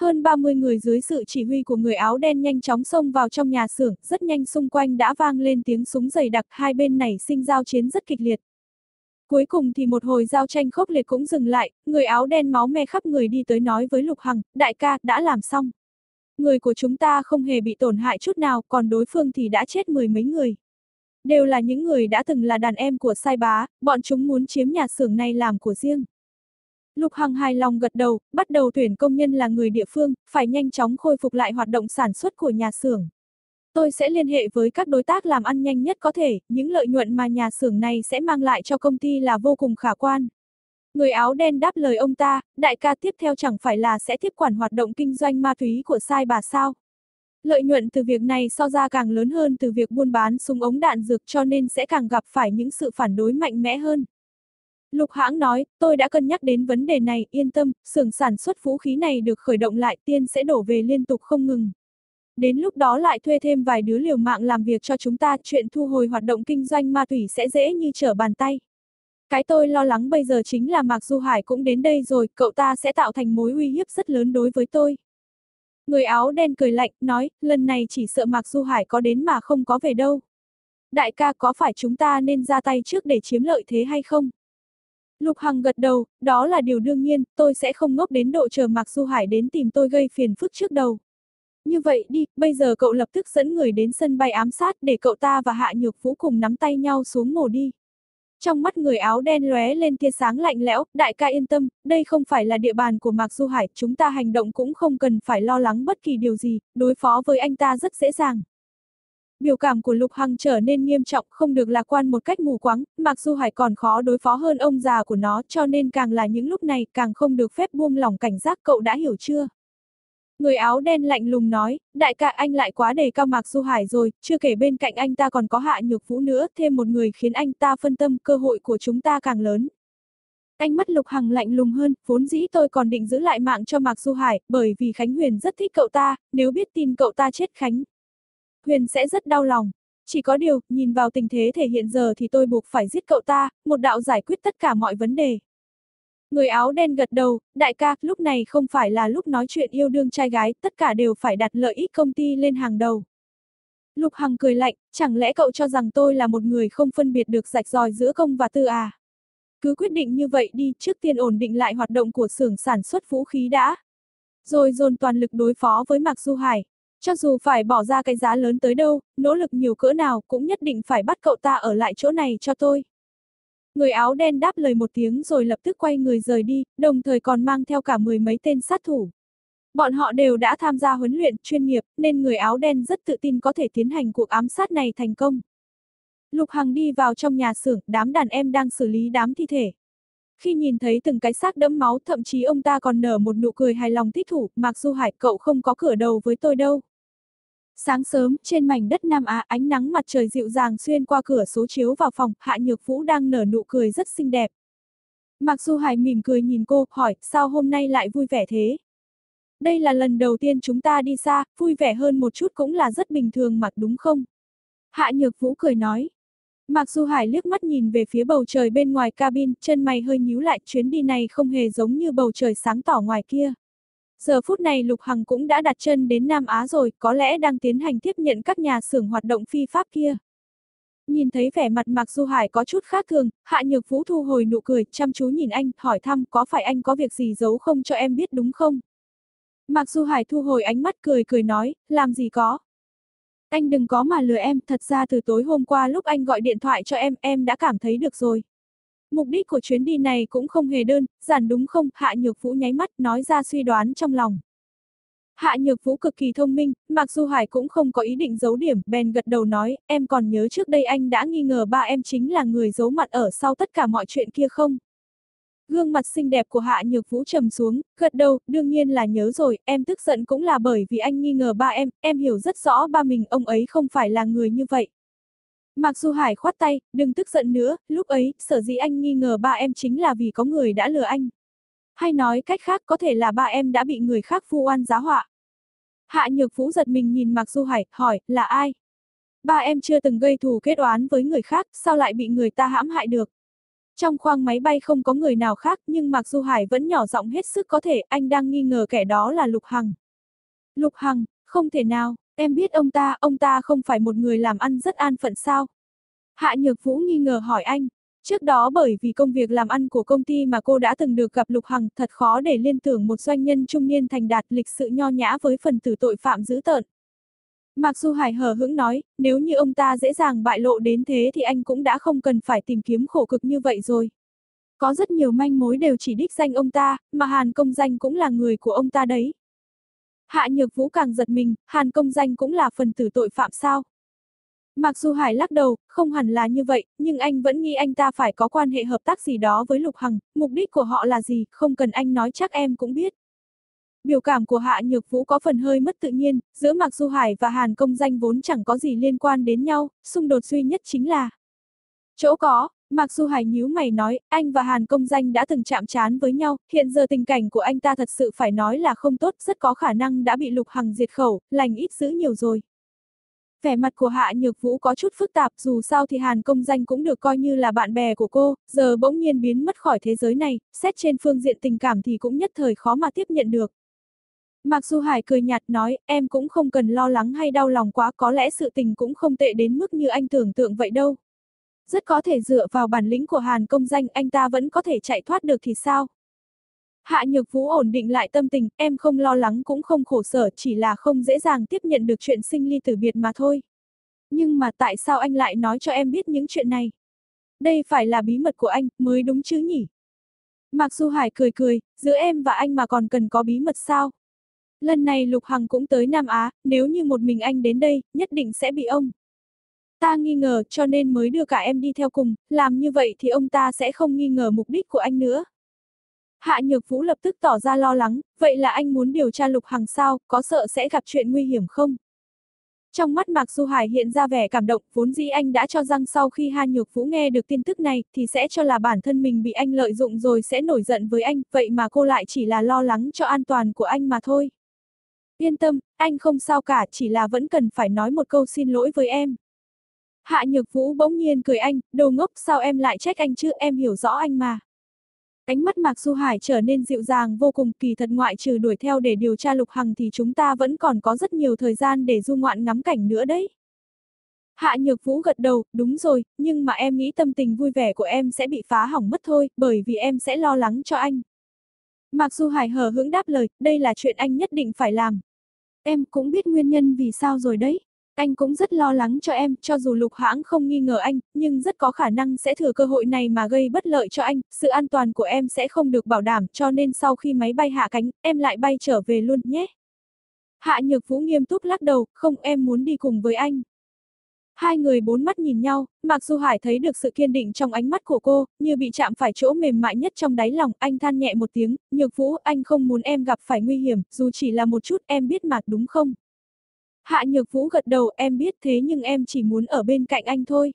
Hơn 30 người dưới sự chỉ huy của người áo đen nhanh chóng xông vào trong nhà xưởng, rất nhanh xung quanh đã vang lên tiếng súng dày đặc, hai bên nảy sinh giao chiến rất kịch liệt. Cuối cùng thì một hồi giao tranh khốc liệt cũng dừng lại, người áo đen máu me khắp người đi tới nói với Lục Hằng, đại ca, đã làm xong. Người của chúng ta không hề bị tổn hại chút nào, còn đối phương thì đã chết mười mấy người. Đều là những người đã từng là đàn em của sai bá, bọn chúng muốn chiếm nhà xưởng này làm của riêng. Lục Hằng hài lòng gật đầu, bắt đầu tuyển công nhân là người địa phương, phải nhanh chóng khôi phục lại hoạt động sản xuất của nhà xưởng. Tôi sẽ liên hệ với các đối tác làm ăn nhanh nhất có thể, những lợi nhuận mà nhà xưởng này sẽ mang lại cho công ty là vô cùng khả quan. Người áo đen đáp lời ông ta, đại ca tiếp theo chẳng phải là sẽ tiếp quản hoạt động kinh doanh ma túy của sai bà sao. Lợi nhuận từ việc này so ra càng lớn hơn từ việc buôn bán súng ống đạn dược cho nên sẽ càng gặp phải những sự phản đối mạnh mẽ hơn. Lục hãng nói, tôi đã cân nhắc đến vấn đề này, yên tâm, xưởng sản xuất vũ khí này được khởi động lại tiên sẽ đổ về liên tục không ngừng. Đến lúc đó lại thuê thêm vài đứa liều mạng làm việc cho chúng ta, chuyện thu hồi hoạt động kinh doanh ma túy sẽ dễ như trở bàn tay. Cái tôi lo lắng bây giờ chính là Mạc Du Hải cũng đến đây rồi, cậu ta sẽ tạo thành mối uy hiếp rất lớn đối với tôi. Người áo đen cười lạnh, nói, lần này chỉ sợ Mạc Du Hải có đến mà không có về đâu. Đại ca có phải chúng ta nên ra tay trước để chiếm lợi thế hay không? Lục Hằng gật đầu, đó là điều đương nhiên, tôi sẽ không ngốc đến độ chờ Mạc Du Hải đến tìm tôi gây phiền phức trước đầu. Như vậy đi, bây giờ cậu lập tức dẫn người đến sân bay ám sát để cậu ta và Hạ Nhược Vũ cùng nắm tay nhau xuống ngồi đi. Trong mắt người áo đen lóe lên tia sáng lạnh lẽo, đại ca yên tâm, đây không phải là địa bàn của Mạc Du Hải, chúng ta hành động cũng không cần phải lo lắng bất kỳ điều gì, đối phó với anh ta rất dễ dàng. Biểu cảm của Lục Hằng trở nên nghiêm trọng, không được lạc quan một cách mù quáng, Mạc Du Hải còn khó đối phó hơn ông già của nó, cho nên càng là những lúc này càng không được phép buông lỏng cảnh giác cậu đã hiểu chưa? Người áo đen lạnh lùng nói, đại ca anh lại quá đề cao Mạc Du Hải rồi, chưa kể bên cạnh anh ta còn có hạ nhược vũ nữa, thêm một người khiến anh ta phân tâm, cơ hội của chúng ta càng lớn. Ánh mắt Lục Hằng lạnh lùng hơn, vốn dĩ tôi còn định giữ lại mạng cho Mạc Du Hải, bởi vì Khánh Huyền rất thích cậu ta, nếu biết tin cậu ta chết Khánh. Huyền sẽ rất đau lòng. Chỉ có điều, nhìn vào tình thế thể hiện giờ thì tôi buộc phải giết cậu ta, một đạo giải quyết tất cả mọi vấn đề. Người áo đen gật đầu, đại ca, lúc này không phải là lúc nói chuyện yêu đương trai gái, tất cả đều phải đặt lợi ích công ty lên hàng đầu. Lục Hằng cười lạnh, chẳng lẽ cậu cho rằng tôi là một người không phân biệt được rạch ròi giữa công và tư à? Cứ quyết định như vậy đi, trước tiên ổn định lại hoạt động của xưởng sản xuất vũ khí đã. Rồi dồn toàn lực đối phó với Mạc Du Hải. Cho dù phải bỏ ra cái giá lớn tới đâu, nỗ lực nhiều cỡ nào cũng nhất định phải bắt cậu ta ở lại chỗ này cho tôi. Người áo đen đáp lời một tiếng rồi lập tức quay người rời đi, đồng thời còn mang theo cả mười mấy tên sát thủ. Bọn họ đều đã tham gia huấn luyện chuyên nghiệp, nên người áo đen rất tự tin có thể tiến hành cuộc ám sát này thành công. Lục Hằng đi vào trong nhà xưởng, đám đàn em đang xử lý đám thi thể. Khi nhìn thấy từng cái xác đẫm máu, thậm chí ông ta còn nở một nụ cười hài lòng thích thủ, Mạc Du Hải, cậu không có cửa đầu với tôi đâu. Sáng sớm, trên mảnh đất Nam Á, ánh nắng mặt trời dịu dàng xuyên qua cửa số chiếu vào phòng, Hạ Nhược Vũ đang nở nụ cười rất xinh đẹp. Mặc Du Hải mỉm cười nhìn cô, hỏi, sao hôm nay lại vui vẻ thế? Đây là lần đầu tiên chúng ta đi xa, vui vẻ hơn một chút cũng là rất bình thường mà đúng không? Hạ Nhược Vũ cười nói. Mặc Du Hải liếc mắt nhìn về phía bầu trời bên ngoài cabin, chân mày hơi nhíu lại, chuyến đi này không hề giống như bầu trời sáng tỏ ngoài kia. Giờ phút này Lục Hằng cũng đã đặt chân đến Nam Á rồi, có lẽ đang tiến hành tiếp nhận các nhà xưởng hoạt động phi pháp kia. Nhìn thấy vẻ mặt Mạc Du Hải có chút khác thường, Hạ Nhược Vũ thu hồi nụ cười, chăm chú nhìn anh, hỏi thăm có phải anh có việc gì giấu không cho em biết đúng không? Mạc Du Hải thu hồi ánh mắt cười cười nói, làm gì có. Anh đừng có mà lừa em, thật ra từ tối hôm qua lúc anh gọi điện thoại cho em, em đã cảm thấy được rồi. Mục đích của chuyến đi này cũng không hề đơn, giản đúng không, Hạ Nhược Vũ nháy mắt nói ra suy đoán trong lòng. Hạ Nhược Vũ cực kỳ thông minh, mặc dù Hải cũng không có ý định giấu điểm, bèn gật đầu nói, em còn nhớ trước đây anh đã nghi ngờ ba em chính là người giấu mặt ở sau tất cả mọi chuyện kia không? Gương mặt xinh đẹp của Hạ Nhược Vũ trầm xuống, gật đầu, đương nhiên là nhớ rồi, em tức giận cũng là bởi vì anh nghi ngờ ba em, em hiểu rất rõ ba mình ông ấy không phải là người như vậy. Mạc Du Hải khoát tay, đừng tức giận nữa, lúc ấy, sở dĩ anh nghi ngờ ba em chính là vì có người đã lừa anh. Hay nói cách khác có thể là ba em đã bị người khác vu oan giá họa. Hạ Nhược Vũ giật mình nhìn Mạc Du Hải, hỏi, là ai? Ba em chưa từng gây thù kết oán với người khác, sao lại bị người ta hãm hại được? Trong khoang máy bay không có người nào khác nhưng Mạc Du Hải vẫn nhỏ giọng hết sức có thể, anh đang nghi ngờ kẻ đó là Lục Hằng. Lục Hằng, không thể nào, em biết ông ta, ông ta không phải một người làm ăn rất an phận sao? Hạ Nhược Vũ nghi ngờ hỏi anh. Trước đó bởi vì công việc làm ăn của công ty mà cô đã từng được gặp Lục Hằng, thật khó để liên tưởng một doanh nhân trung niên thành đạt lịch sự nho nhã với phần tử tội phạm dữ tợn. Mặc dù Hải hở hững nói, nếu như ông ta dễ dàng bại lộ đến thế thì anh cũng đã không cần phải tìm kiếm khổ cực như vậy rồi. Có rất nhiều manh mối đều chỉ đích danh ông ta, mà Hàn Công Danh cũng là người của ông ta đấy. Hạ Nhược Vũ càng giật mình, Hàn Công Danh cũng là phần tử tội phạm sao? Mặc dù Hải lắc đầu, không hẳn là như vậy, nhưng anh vẫn nghĩ anh ta phải có quan hệ hợp tác gì đó với Lục Hằng, mục đích của họ là gì, không cần anh nói chắc em cũng biết. Biểu cảm của Hạ Nhược Vũ có phần hơi mất tự nhiên, giữa Mạc Du Hải và Hàn Công Danh vốn chẳng có gì liên quan đến nhau, xung đột duy nhất chính là Chỗ có, Mạc Du Hải nhíu mày nói, anh và Hàn Công Danh đã từng chạm trán với nhau, hiện giờ tình cảnh của anh ta thật sự phải nói là không tốt, rất có khả năng đã bị Lục Hằng diệt khẩu, lành ít giữ nhiều rồi. Vẻ mặt của Hạ Nhược Vũ có chút phức tạp, dù sao thì Hàn Công Danh cũng được coi như là bạn bè của cô, giờ bỗng nhiên biến mất khỏi thế giới này, xét trên phương diện tình cảm thì cũng nhất thời khó mà tiếp nhận được. Mạc Du Hải cười nhạt nói, em cũng không cần lo lắng hay đau lòng quá, có lẽ sự tình cũng không tệ đến mức như anh tưởng tượng vậy đâu. Rất có thể dựa vào bản lĩnh của Hàn công danh anh ta vẫn có thể chạy thoát được thì sao? Hạ Nhược Vũ ổn định lại tâm tình, em không lo lắng cũng không khổ sở, chỉ là không dễ dàng tiếp nhận được chuyện sinh ly tử biệt mà thôi. Nhưng mà tại sao anh lại nói cho em biết những chuyện này? Đây phải là bí mật của anh, mới đúng chứ nhỉ? Mạc Du Hải cười cười, giữa em và anh mà còn cần có bí mật sao? Lần này Lục Hằng cũng tới Nam Á, nếu như một mình anh đến đây, nhất định sẽ bị ông. Ta nghi ngờ cho nên mới đưa cả em đi theo cùng, làm như vậy thì ông ta sẽ không nghi ngờ mục đích của anh nữa. Hạ Nhược Vũ lập tức tỏ ra lo lắng, vậy là anh muốn điều tra Lục Hằng sao, có sợ sẽ gặp chuyện nguy hiểm không? Trong mắt Mạc Du Hải hiện ra vẻ cảm động, vốn dĩ anh đã cho rằng sau khi Hạ Nhược Vũ nghe được tin tức này thì sẽ cho là bản thân mình bị anh lợi dụng rồi sẽ nổi giận với anh, vậy mà cô lại chỉ là lo lắng cho an toàn của anh mà thôi. Yên tâm, anh không sao cả, chỉ là vẫn cần phải nói một câu xin lỗi với em. Hạ Nhược Vũ bỗng nhiên cười anh, đồ ngốc sao em lại trách anh chứ, em hiểu rõ anh mà. Ánh mắt Mạc Du Hải trở nên dịu dàng vô cùng kỳ thật ngoại trừ đuổi theo để điều tra Lục Hằng thì chúng ta vẫn còn có rất nhiều thời gian để du ngoạn ngắm cảnh nữa đấy. Hạ Nhược Vũ gật đầu, đúng rồi, nhưng mà em nghĩ tâm tình vui vẻ của em sẽ bị phá hỏng mất thôi, bởi vì em sẽ lo lắng cho anh. Mạc Du Hải hờ hững đáp lời, đây là chuyện anh nhất định phải làm. Em cũng biết nguyên nhân vì sao rồi đấy. Anh cũng rất lo lắng cho em, cho dù lục hãng không nghi ngờ anh, nhưng rất có khả năng sẽ thừa cơ hội này mà gây bất lợi cho anh, sự an toàn của em sẽ không được bảo đảm, cho nên sau khi máy bay hạ cánh, em lại bay trở về luôn nhé. Hạ Nhược Vũ nghiêm túc lắc đầu, không em muốn đi cùng với anh. Hai người bốn mắt nhìn nhau, Mạc Du Hải thấy được sự kiên định trong ánh mắt của cô, như bị chạm phải chỗ mềm mại nhất trong đáy lòng, anh than nhẹ một tiếng, Nhược Vũ, anh không muốn em gặp phải nguy hiểm, dù chỉ là một chút, em biết mà đúng không? Hạ Nhược Vũ gật đầu, em biết thế nhưng em chỉ muốn ở bên cạnh anh thôi.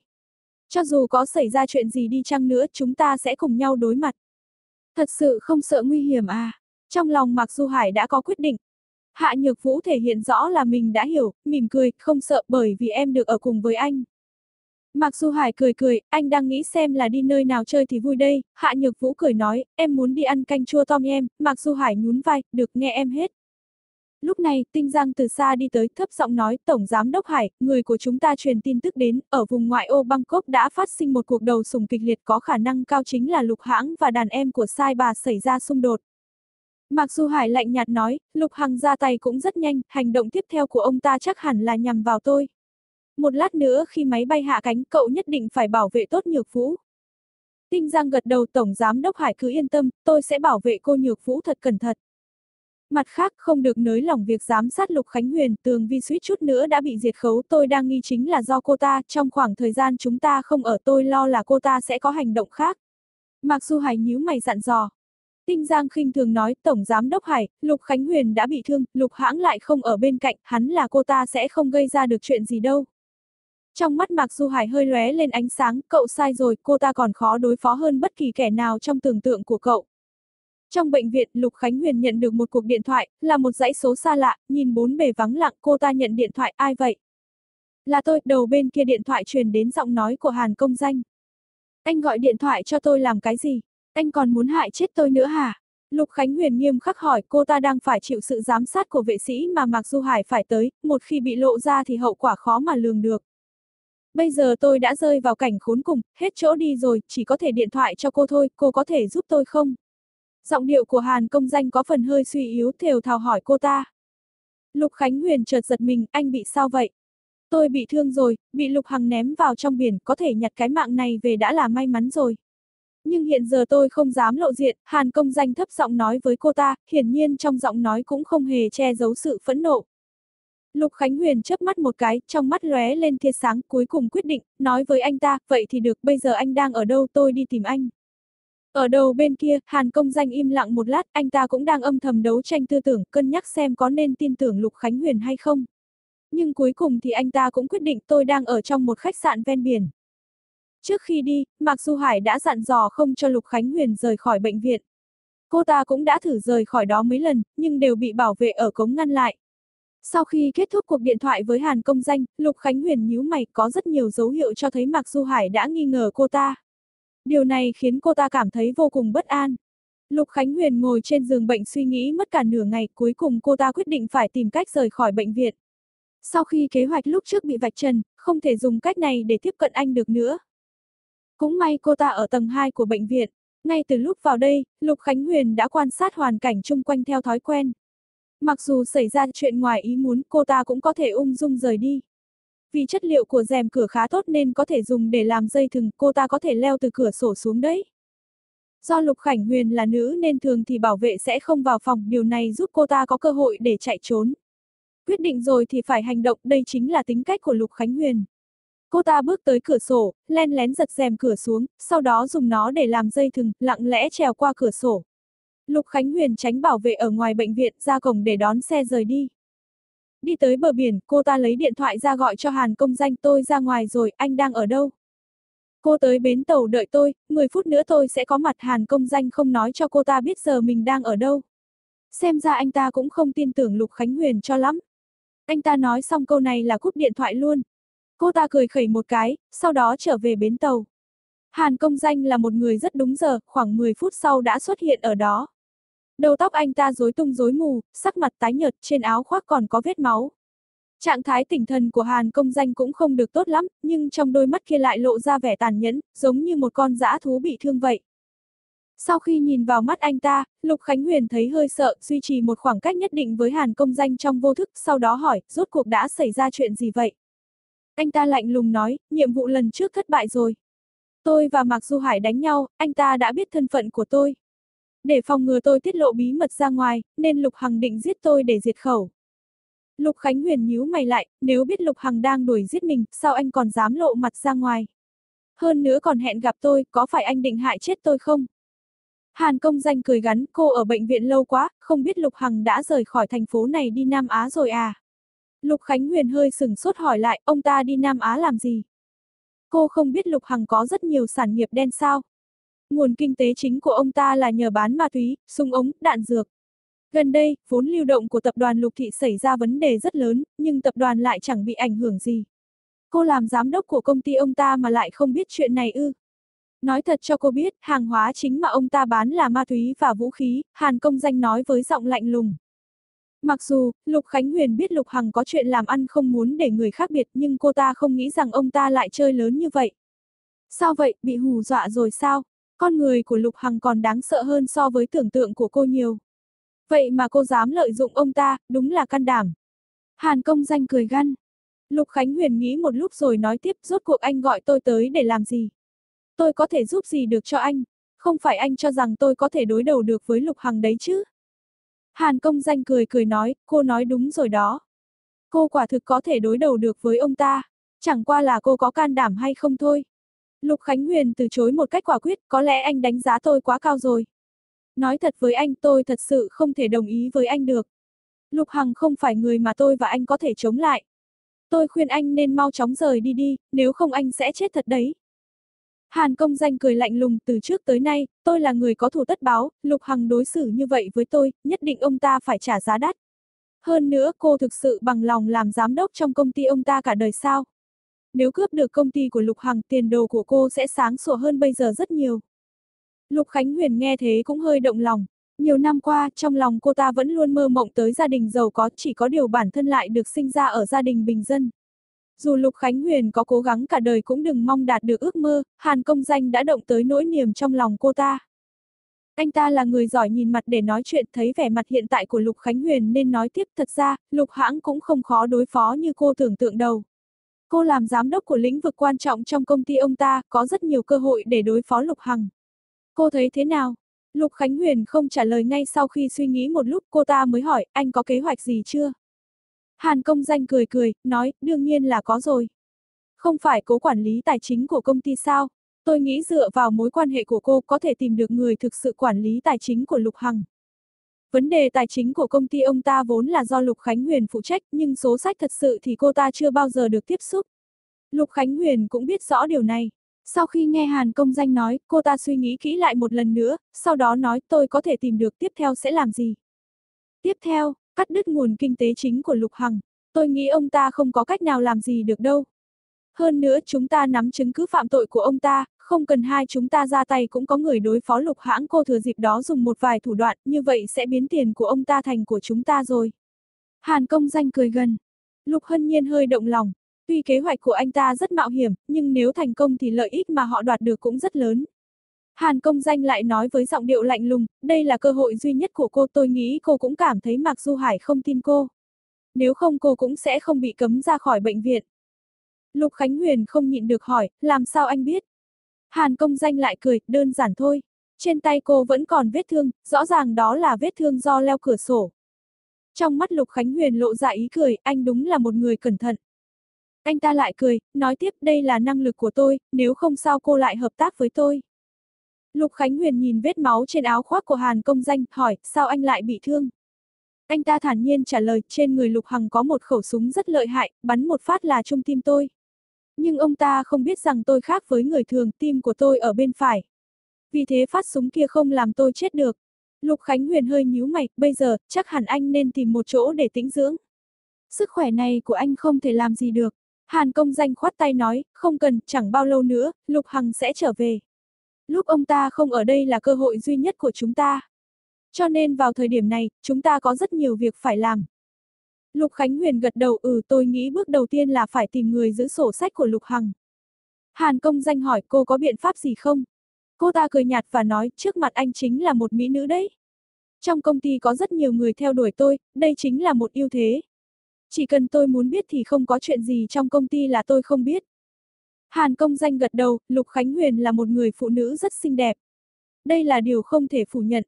Cho dù có xảy ra chuyện gì đi chăng nữa, chúng ta sẽ cùng nhau đối mặt. Thật sự không sợ nguy hiểm à? Trong lòng Mạc Du Hải đã có quyết định, Hạ Nhược Vũ thể hiện rõ là mình đã hiểu, mỉm cười, không sợ bởi vì em được ở cùng với anh. Mặc Du Hải cười cười, anh đang nghĩ xem là đi nơi nào chơi thì vui đây, Hạ Nhược Vũ cười nói, em muốn đi ăn canh chua tom em, Mặc Du Hải nhún vai, được nghe em hết. Lúc này, Tinh Giang từ xa đi tới, thấp giọng nói, Tổng Giám Đốc Hải, người của chúng ta truyền tin tức đến, ở vùng ngoại ô Bangkok đã phát sinh một cuộc đầu sùng kịch liệt có khả năng cao chính là lục hãng và đàn em của sai bà xảy ra xung đột. Mặc dù Hải lạnh nhạt nói, Lục Hằng ra tay cũng rất nhanh, hành động tiếp theo của ông ta chắc hẳn là nhằm vào tôi. Một lát nữa khi máy bay hạ cánh cậu nhất định phải bảo vệ tốt Nhược Vũ. Tinh Giang gật đầu Tổng Giám Đốc Hải cứ yên tâm, tôi sẽ bảo vệ cô Nhược Vũ thật cẩn thận. Mặt khác không được nới lỏng việc giám sát Lục Khánh Huyền, tường vi suýt chút nữa đã bị diệt khấu tôi đang nghi chính là do cô ta, trong khoảng thời gian chúng ta không ở tôi lo là cô ta sẽ có hành động khác. mạc du Hải nhíu mày dặn dò, Tinh Giang khinh thường nói, Tổng Giám Đốc Hải, Lục Khánh Huyền đã bị thương, Lục Hãng lại không ở bên cạnh, hắn là cô ta sẽ không gây ra được chuyện gì đâu. Trong mắt Mạc Du Hải hơi lóe lên ánh sáng, cậu sai rồi, cô ta còn khó đối phó hơn bất kỳ kẻ nào trong tưởng tượng của cậu. Trong bệnh viện, Lục Khánh Huyền nhận được một cuộc điện thoại, là một dãy số xa lạ, nhìn bốn bề vắng lặng, cô ta nhận điện thoại, ai vậy? Là tôi, đầu bên kia điện thoại truyền đến giọng nói của Hàn Công Danh. Anh gọi điện thoại cho tôi làm cái gì? Anh còn muốn hại chết tôi nữa hả? Lục Khánh Huyền nghiêm khắc hỏi cô ta đang phải chịu sự giám sát của vệ sĩ mà Mạc Du Hải phải tới, một khi bị lộ ra thì hậu quả khó mà lường được. Bây giờ tôi đã rơi vào cảnh khốn cùng, hết chỗ đi rồi, chỉ có thể điện thoại cho cô thôi, cô có thể giúp tôi không? Giọng điệu của Hàn công danh có phần hơi suy yếu thều thào hỏi cô ta. Lục Khánh Huyền chợt giật mình, anh bị sao vậy? Tôi bị thương rồi, bị Lục Hằng ném vào trong biển, có thể nhặt cái mạng này về đã là may mắn rồi. Nhưng hiện giờ tôi không dám lộ diện, Hàn công danh thấp giọng nói với cô ta, hiển nhiên trong giọng nói cũng không hề che giấu sự phẫn nộ. Lục Khánh Huyền chớp mắt một cái, trong mắt lóe lên tia sáng, cuối cùng quyết định, nói với anh ta, vậy thì được, bây giờ anh đang ở đâu tôi đi tìm anh. Ở đầu bên kia, Hàn công danh im lặng một lát, anh ta cũng đang âm thầm đấu tranh tư tưởng, cân nhắc xem có nên tin tưởng Lục Khánh Huyền hay không. Nhưng cuối cùng thì anh ta cũng quyết định tôi đang ở trong một khách sạn ven biển. Trước khi đi, Mạc Du Hải đã dặn dò không cho Lục Khánh Huyền rời khỏi bệnh viện. Cô ta cũng đã thử rời khỏi đó mấy lần, nhưng đều bị bảo vệ ở cống ngăn lại. Sau khi kết thúc cuộc điện thoại với Hàn Công Danh, Lục Khánh Huyền nhíu mày có rất nhiều dấu hiệu cho thấy Mạc Du Hải đã nghi ngờ cô ta. Điều này khiến cô ta cảm thấy vô cùng bất an. Lục Khánh Huyền ngồi trên giường bệnh suy nghĩ mất cả nửa ngày, cuối cùng cô ta quyết định phải tìm cách rời khỏi bệnh viện. Sau khi kế hoạch lúc trước bị vạch trần, không thể dùng cách này để tiếp cận anh được nữa. Cũng may cô ta ở tầng 2 của bệnh viện. Ngay từ lúc vào đây, Lục Khánh Huyền đã quan sát hoàn cảnh chung quanh theo thói quen. Mặc dù xảy ra chuyện ngoài ý muốn, cô ta cũng có thể ung dung rời đi. Vì chất liệu của rèm cửa khá tốt nên có thể dùng để làm dây thừng, cô ta có thể leo từ cửa sổ xuống đấy. Do Lục Khánh Huyền là nữ nên thường thì bảo vệ sẽ không vào phòng, điều này giúp cô ta có cơ hội để chạy trốn. Quyết định rồi thì phải hành động, đây chính là tính cách của Lục Khánh Huyền. Cô ta bước tới cửa sổ, len lén giật rèm cửa xuống, sau đó dùng nó để làm dây thừng, lặng lẽ trèo qua cửa sổ. Lục Khánh Huyền tránh bảo vệ ở ngoài bệnh viện ra cổng để đón xe rời đi. Đi tới bờ biển, cô ta lấy điện thoại ra gọi cho Hàn công danh tôi ra ngoài rồi, anh đang ở đâu? Cô tới bến tàu đợi tôi, 10 phút nữa tôi sẽ có mặt Hàn công danh không nói cho cô ta biết giờ mình đang ở đâu. Xem ra anh ta cũng không tin tưởng Lục Khánh Huyền cho lắm. Anh ta nói xong câu này là cúp điện thoại luôn. Cô ta cười khẩy một cái, sau đó trở về bến tàu. Hàn công danh là một người rất đúng giờ, khoảng 10 phút sau đã xuất hiện ở đó. Đầu tóc anh ta rối tung rối mù, sắc mặt tái nhợt, trên áo khoác còn có vết máu. Trạng thái tinh thần của Hàn công danh cũng không được tốt lắm, nhưng trong đôi mắt kia lại lộ ra vẻ tàn nhẫn, giống như một con dã thú bị thương vậy. Sau khi nhìn vào mắt anh ta, Lục Khánh Huyền thấy hơi sợ, duy trì một khoảng cách nhất định với Hàn công danh trong vô thức, sau đó hỏi, rốt cuộc đã xảy ra chuyện gì vậy? Anh ta lạnh lùng nói, nhiệm vụ lần trước thất bại rồi. Tôi và Mạc Du Hải đánh nhau, anh ta đã biết thân phận của tôi. Để phòng ngừa tôi tiết lộ bí mật ra ngoài, nên Lục Hằng định giết tôi để diệt khẩu. Lục Khánh Huyền nhíu mày lại, nếu biết Lục Hằng đang đuổi giết mình, sao anh còn dám lộ mặt ra ngoài? Hơn nữa còn hẹn gặp tôi, có phải anh định hại chết tôi không? Hàn công danh cười gắn, cô ở bệnh viện lâu quá, không biết Lục Hằng đã rời khỏi thành phố này đi Nam Á rồi à? Lục Khánh Huyền hơi sừng sốt hỏi lại, ông ta đi Nam Á làm gì? Cô không biết Lục Hằng có rất nhiều sản nghiệp đen sao? Nguồn kinh tế chính của ông ta là nhờ bán ma túy, súng ống, đạn dược. Gần đây, vốn lưu động của tập đoàn Lục Thị xảy ra vấn đề rất lớn, nhưng tập đoàn lại chẳng bị ảnh hưởng gì. Cô làm giám đốc của công ty ông ta mà lại không biết chuyện này ư. Nói thật cho cô biết, hàng hóa chính mà ông ta bán là ma túy và vũ khí, Hàn công danh nói với giọng lạnh lùng. Mặc dù, Lục Khánh Huyền biết Lục Hằng có chuyện làm ăn không muốn để người khác biệt nhưng cô ta không nghĩ rằng ông ta lại chơi lớn như vậy. Sao vậy, bị hù dọa rồi sao? Con người của Lục Hằng còn đáng sợ hơn so với tưởng tượng của cô nhiều. Vậy mà cô dám lợi dụng ông ta, đúng là can đảm. Hàn công danh cười găn. Lục Khánh Huyền nghĩ một lúc rồi nói tiếp rốt cuộc anh gọi tôi tới để làm gì. Tôi có thể giúp gì được cho anh, không phải anh cho rằng tôi có thể đối đầu được với Lục Hằng đấy chứ. Hàn công danh cười cười nói, cô nói đúng rồi đó. Cô quả thực có thể đối đầu được với ông ta, chẳng qua là cô có can đảm hay không thôi. Lục Khánh Huyền từ chối một cách quả quyết, có lẽ anh đánh giá tôi quá cao rồi. Nói thật với anh tôi thật sự không thể đồng ý với anh được. Lục Hằng không phải người mà tôi và anh có thể chống lại. Tôi khuyên anh nên mau chóng rời đi đi, nếu không anh sẽ chết thật đấy. Hàn công danh cười lạnh lùng từ trước tới nay, tôi là người có thù tất báo, Lục Hằng đối xử như vậy với tôi, nhất định ông ta phải trả giá đắt. Hơn nữa cô thực sự bằng lòng làm giám đốc trong công ty ông ta cả đời sao? Nếu cướp được công ty của Lục Hằng tiền đồ của cô sẽ sáng sủa hơn bây giờ rất nhiều. Lục Khánh Huyền nghe thế cũng hơi động lòng. Nhiều năm qua, trong lòng cô ta vẫn luôn mơ mộng tới gia đình giàu có, chỉ có điều bản thân lại được sinh ra ở gia đình bình dân. Dù Lục Khánh Huyền có cố gắng cả đời cũng đừng mong đạt được ước mơ, Hàn công danh đã động tới nỗi niềm trong lòng cô ta. Anh ta là người giỏi nhìn mặt để nói chuyện thấy vẻ mặt hiện tại của Lục Khánh Huyền nên nói tiếp thật ra, Lục hãng cũng không khó đối phó như cô tưởng tượng đâu. Cô làm giám đốc của lĩnh vực quan trọng trong công ty ông ta, có rất nhiều cơ hội để đối phó Lục Hằng. Cô thấy thế nào? Lục Khánh Huyền không trả lời ngay sau khi suy nghĩ một lúc cô ta mới hỏi, anh có kế hoạch gì chưa? Hàn công danh cười cười, nói, đương nhiên là có rồi. Không phải cố quản lý tài chính của công ty sao? Tôi nghĩ dựa vào mối quan hệ của cô có thể tìm được người thực sự quản lý tài chính của Lục Hằng. Vấn đề tài chính của công ty ông ta vốn là do Lục Khánh Huyền phụ trách, nhưng số sách thật sự thì cô ta chưa bao giờ được tiếp xúc. Lục Khánh Huyền cũng biết rõ điều này. Sau khi nghe Hàn công danh nói, cô ta suy nghĩ kỹ lại một lần nữa, sau đó nói tôi có thể tìm được tiếp theo sẽ làm gì. Tiếp theo, cắt đứt nguồn kinh tế chính của Lục Hằng. Tôi nghĩ ông ta không có cách nào làm gì được đâu. Hơn nữa chúng ta nắm chứng cứ phạm tội của ông ta, không cần hai chúng ta ra tay cũng có người đối phó lục hãng cô thừa dịp đó dùng một vài thủ đoạn, như vậy sẽ biến tiền của ông ta thành của chúng ta rồi. Hàn công danh cười gần. Lục hân nhiên hơi động lòng. Tuy kế hoạch của anh ta rất mạo hiểm, nhưng nếu thành công thì lợi ích mà họ đoạt được cũng rất lớn. Hàn công danh lại nói với giọng điệu lạnh lùng, đây là cơ hội duy nhất của cô tôi nghĩ cô cũng cảm thấy Mạc Du Hải không tin cô. Nếu không cô cũng sẽ không bị cấm ra khỏi bệnh viện. Lục Khánh Huyền không nhịn được hỏi, làm sao anh biết? Hàn công danh lại cười, đơn giản thôi. Trên tay cô vẫn còn vết thương, rõ ràng đó là vết thương do leo cửa sổ. Trong mắt Lục Khánh Huyền lộ ra ý cười, anh đúng là một người cẩn thận. Anh ta lại cười, nói tiếp đây là năng lực của tôi, nếu không sao cô lại hợp tác với tôi. Lục Khánh Huyền nhìn vết máu trên áo khoác của Hàn công danh, hỏi, sao anh lại bị thương? Anh ta thản nhiên trả lời, trên người Lục Hằng có một khẩu súng rất lợi hại, bắn một phát là trung tim tôi. Nhưng ông ta không biết rằng tôi khác với người thường, tim của tôi ở bên phải. Vì thế phát súng kia không làm tôi chết được. Lục Khánh Huyền hơi nhíu mày, bây giờ, chắc hẳn anh nên tìm một chỗ để tĩnh dưỡng. Sức khỏe này của anh không thể làm gì được. Hàn công danh khoát tay nói, không cần, chẳng bao lâu nữa, Lục Hằng sẽ trở về. Lúc ông ta không ở đây là cơ hội duy nhất của chúng ta. Cho nên vào thời điểm này, chúng ta có rất nhiều việc phải làm. Lục Khánh Huyền gật đầu ừ tôi nghĩ bước đầu tiên là phải tìm người giữ sổ sách của Lục Hằng. Hàn công danh hỏi cô có biện pháp gì không? Cô ta cười nhạt và nói trước mặt anh chính là một mỹ nữ đấy. Trong công ty có rất nhiều người theo đuổi tôi, đây chính là một ưu thế. Chỉ cần tôi muốn biết thì không có chuyện gì trong công ty là tôi không biết. Hàn công danh gật đầu, Lục Khánh Huyền là một người phụ nữ rất xinh đẹp. Đây là điều không thể phủ nhận.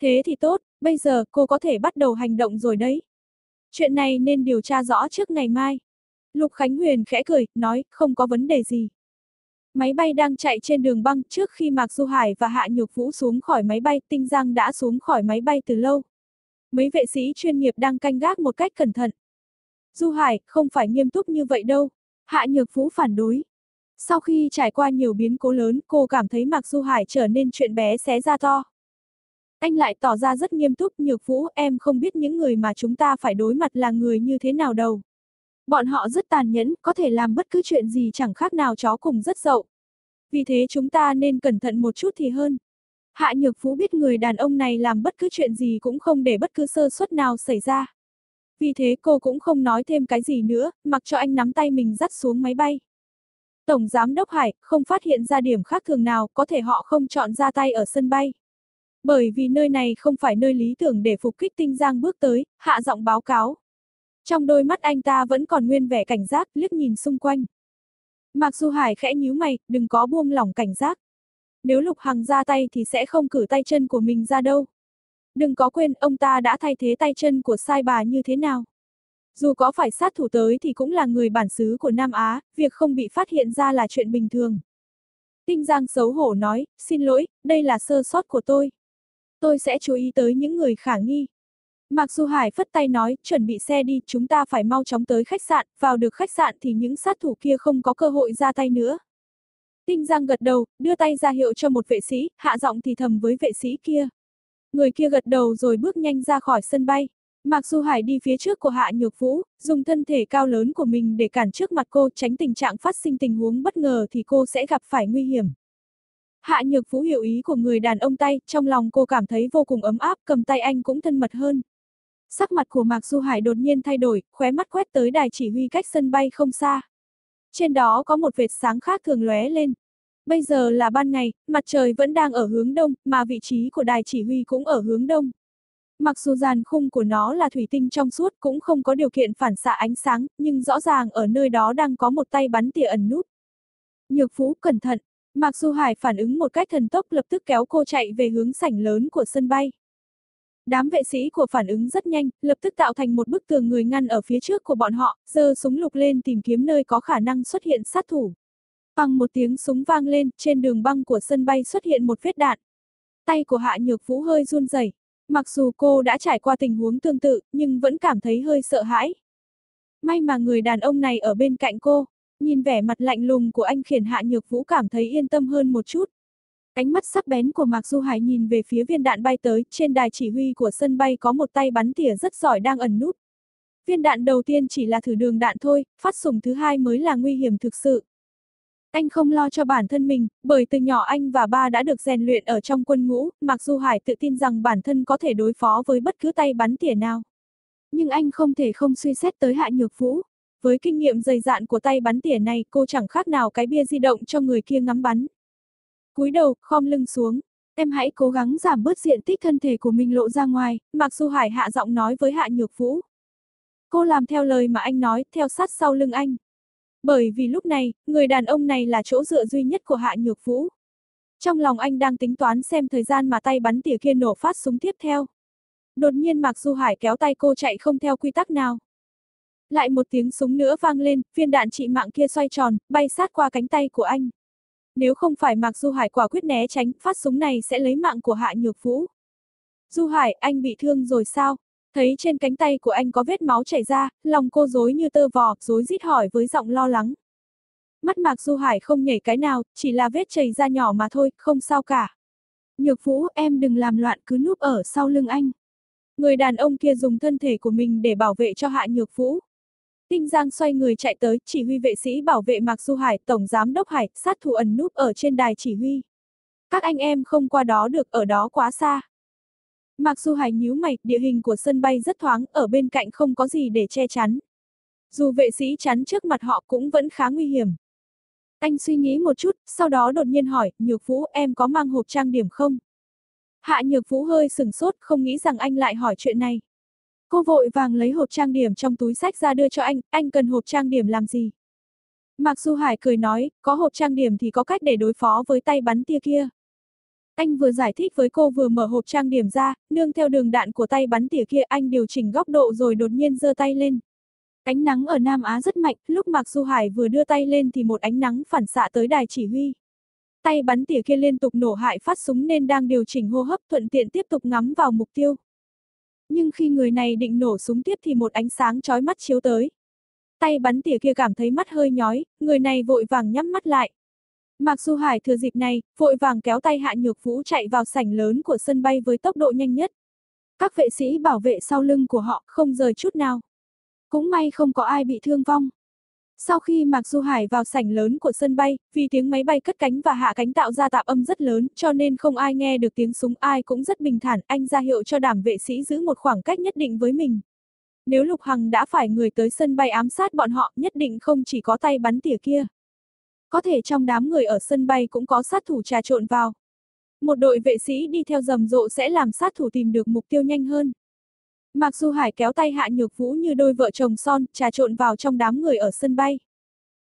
Thế thì tốt, bây giờ cô có thể bắt đầu hành động rồi đấy. Chuyện này nên điều tra rõ trước ngày mai. Lục Khánh Huyền khẽ cười, nói, không có vấn đề gì. Máy bay đang chạy trên đường băng trước khi Mạc Du Hải và Hạ Nhược Vũ xuống khỏi máy bay, Tinh Giang đã xuống khỏi máy bay từ lâu. Mấy vệ sĩ chuyên nghiệp đang canh gác một cách cẩn thận. Du Hải, không phải nghiêm túc như vậy đâu. Hạ Nhược Vũ phản đối. Sau khi trải qua nhiều biến cố lớn, cô cảm thấy Mạc Du Hải trở nên chuyện bé xé ra to. Anh lại tỏ ra rất nghiêm túc, Nhược Vũ, em không biết những người mà chúng ta phải đối mặt là người như thế nào đâu. Bọn họ rất tàn nhẫn, có thể làm bất cứ chuyện gì chẳng khác nào chó cùng rất dậu. Vì thế chúng ta nên cẩn thận một chút thì hơn. Hạ Nhược Vũ biết người đàn ông này làm bất cứ chuyện gì cũng không để bất cứ sơ suất nào xảy ra. Vì thế cô cũng không nói thêm cái gì nữa, mặc cho anh nắm tay mình dắt xuống máy bay. Tổng Giám Đốc Hải không phát hiện ra điểm khác thường nào, có thể họ không chọn ra tay ở sân bay. Bởi vì nơi này không phải nơi lý tưởng để phục kích tinh giang bước tới, hạ giọng báo cáo. Trong đôi mắt anh ta vẫn còn nguyên vẻ cảnh giác, liếc nhìn xung quanh. Mặc dù Hải khẽ nhíu mày, đừng có buông lỏng cảnh giác. Nếu Lục Hằng ra tay thì sẽ không cử tay chân của mình ra đâu. Đừng có quên, ông ta đã thay thế tay chân của sai bà như thế nào. Dù có phải sát thủ tới thì cũng là người bản xứ của Nam Á, việc không bị phát hiện ra là chuyện bình thường. Tinh Giang xấu hổ nói, xin lỗi, đây là sơ sót của tôi. Tôi sẽ chú ý tới những người khả nghi. Mặc Du Hải phất tay nói, chuẩn bị xe đi, chúng ta phải mau chóng tới khách sạn, vào được khách sạn thì những sát thủ kia không có cơ hội ra tay nữa. Tinh Giang gật đầu, đưa tay ra hiệu cho một vệ sĩ, hạ giọng thì thầm với vệ sĩ kia. Người kia gật đầu rồi bước nhanh ra khỏi sân bay. Mặc Du Hải đi phía trước của Hạ Nhược Vũ, dùng thân thể cao lớn của mình để cản trước mặt cô tránh tình trạng phát sinh tình huống bất ngờ thì cô sẽ gặp phải nguy hiểm. Hạ Nhược Vũ hiểu ý của người đàn ông tay, trong lòng cô cảm thấy vô cùng ấm áp, cầm tay anh cũng thân mật hơn. Sắc mặt của Mạc Du Hải đột nhiên thay đổi, khóe mắt quét tới đài chỉ huy cách sân bay không xa. Trên đó có một vệt sáng khác thường lóe lên. Bây giờ là ban ngày, mặt trời vẫn đang ở hướng đông, mà vị trí của đài chỉ huy cũng ở hướng đông. Mặc dù dàn khung của nó là thủy tinh trong suốt cũng không có điều kiện phản xạ ánh sáng, nhưng rõ ràng ở nơi đó đang có một tay bắn tỉa ẩn nút. Nhược Phú cẩn thận, Mạc Du Hải phản ứng một cách thần tốc lập tức kéo cô chạy về hướng sảnh lớn của sân bay. Đám vệ sĩ của phản ứng rất nhanh, lập tức tạo thành một bức tường người ngăn ở phía trước của bọn họ, giơ súng lục lên tìm kiếm nơi có khả năng xuất hiện sát thủ. Bằng một tiếng súng vang lên, trên đường băng của sân bay xuất hiện một vết đạn. Tay của Hạ Nhược Vũ hơi run rẩy. Mặc dù cô đã trải qua tình huống tương tự, nhưng vẫn cảm thấy hơi sợ hãi. May mà người đàn ông này ở bên cạnh cô, nhìn vẻ mặt lạnh lùng của anh khiến Hạ Nhược Vũ cảm thấy yên tâm hơn một chút. Ánh mắt sắc bén của Mạc Du Hải nhìn về phía viên đạn bay tới, trên đài chỉ huy của sân bay có một tay bắn tỉa rất giỏi đang ẩn nút. Viên đạn đầu tiên chỉ là thử đường đạn thôi, phát súng thứ hai mới là nguy hiểm thực sự. Anh không lo cho bản thân mình, bởi từ nhỏ anh và ba đã được rèn luyện ở trong quân ngũ, mặc Du Hải tự tin rằng bản thân có thể đối phó với bất cứ tay bắn tỉa nào. Nhưng anh không thể không suy xét tới Hạ Nhược Vũ. Với kinh nghiệm dày dạn của tay bắn tỉa này, cô chẳng khác nào cái bia di động cho người kia ngắm bắn. cúi đầu, khom lưng xuống. Em hãy cố gắng giảm bớt diện tích thân thể của mình lộ ra ngoài, mạc du Hải hạ giọng nói với Hạ Nhược Vũ. Cô làm theo lời mà anh nói, theo sát sau lưng anh. Bởi vì lúc này, người đàn ông này là chỗ dựa duy nhất của Hạ Nhược Vũ. Trong lòng anh đang tính toán xem thời gian mà tay bắn tỉa kia nổ phát súng tiếp theo. Đột nhiên Mạc Du Hải kéo tay cô chạy không theo quy tắc nào. Lại một tiếng súng nữa vang lên, viên đạn trị mạng kia xoay tròn, bay sát qua cánh tay của anh. Nếu không phải Mạc Du Hải quả quyết né tránh, phát súng này sẽ lấy mạng của Hạ Nhược Vũ. Du Hải, anh bị thương rồi sao? Thấy trên cánh tay của anh có vết máu chảy ra, lòng cô rối như tơ vò, rối rít hỏi với giọng lo lắng. Mắt Mạc Du Hải không nhảy cái nào, chỉ là vết chảy ra nhỏ mà thôi, không sao cả. Nhược Vũ, em đừng làm loạn cứ núp ở sau lưng anh. Người đàn ông kia dùng thân thể của mình để bảo vệ cho Hạ Nhược Vũ. Tinh Giang xoay người chạy tới, chỉ huy vệ sĩ bảo vệ Mạc Du Hải, Tổng Giám Đốc Hải, sát thủ ẩn núp ở trên đài chỉ huy. Các anh em không qua đó được, ở đó quá xa. Mạc Du Hải nhíu mày, địa hình của sân bay rất thoáng, ở bên cạnh không có gì để che chắn. Dù vệ sĩ chắn trước mặt họ cũng vẫn khá nguy hiểm. Anh suy nghĩ một chút, sau đó đột nhiên hỏi, Nhược Vũ em có mang hộp trang điểm không? Hạ Nhược Vũ hơi sừng sốt, không nghĩ rằng anh lại hỏi chuyện này. Cô vội vàng lấy hộp trang điểm trong túi sách ra đưa cho anh, anh cần hộp trang điểm làm gì? Mạc Du Hải cười nói, có hộp trang điểm thì có cách để đối phó với tay bắn tia kia. Anh vừa giải thích với cô vừa mở hộp trang điểm ra, nương theo đường đạn của tay bắn tỉa kia anh điều chỉnh góc độ rồi đột nhiên giơ tay lên. Ánh nắng ở Nam Á rất mạnh, lúc Mạc Du Hải vừa đưa tay lên thì một ánh nắng phản xạ tới đài chỉ huy. Tay bắn tỉa kia liên tục nổ hại phát súng nên đang điều chỉnh hô hấp thuận tiện tiếp tục ngắm vào mục tiêu. Nhưng khi người này định nổ súng tiếp thì một ánh sáng chói mắt chiếu tới. Tay bắn tỉa kia cảm thấy mắt hơi nhói, người này vội vàng nhắm mắt lại. Mạc Du Hải thừa dịp này, vội vàng kéo tay Hạ Nhược Vũ chạy vào sảnh lớn của sân bay với tốc độ nhanh nhất. Các vệ sĩ bảo vệ sau lưng của họ không rời chút nào. Cũng may không có ai bị thương vong. Sau khi Mạc Du Hải vào sảnh lớn của sân bay, vì tiếng máy bay cất cánh và hạ cánh tạo ra tạp âm rất lớn, cho nên không ai nghe được tiếng súng ai cũng rất bình thản, anh ra hiệu cho đảm vệ sĩ giữ một khoảng cách nhất định với mình. Nếu Lục Hằng đã phải người tới sân bay ám sát bọn họ, nhất định không chỉ có tay bắn tỉa kia. Có thể trong đám người ở sân bay cũng có sát thủ trà trộn vào. Một đội vệ sĩ đi theo rầm rộ sẽ làm sát thủ tìm được mục tiêu nhanh hơn. Mạc Du Hải kéo tay Hạ Nhược Vũ như đôi vợ chồng son, trà trộn vào trong đám người ở sân bay.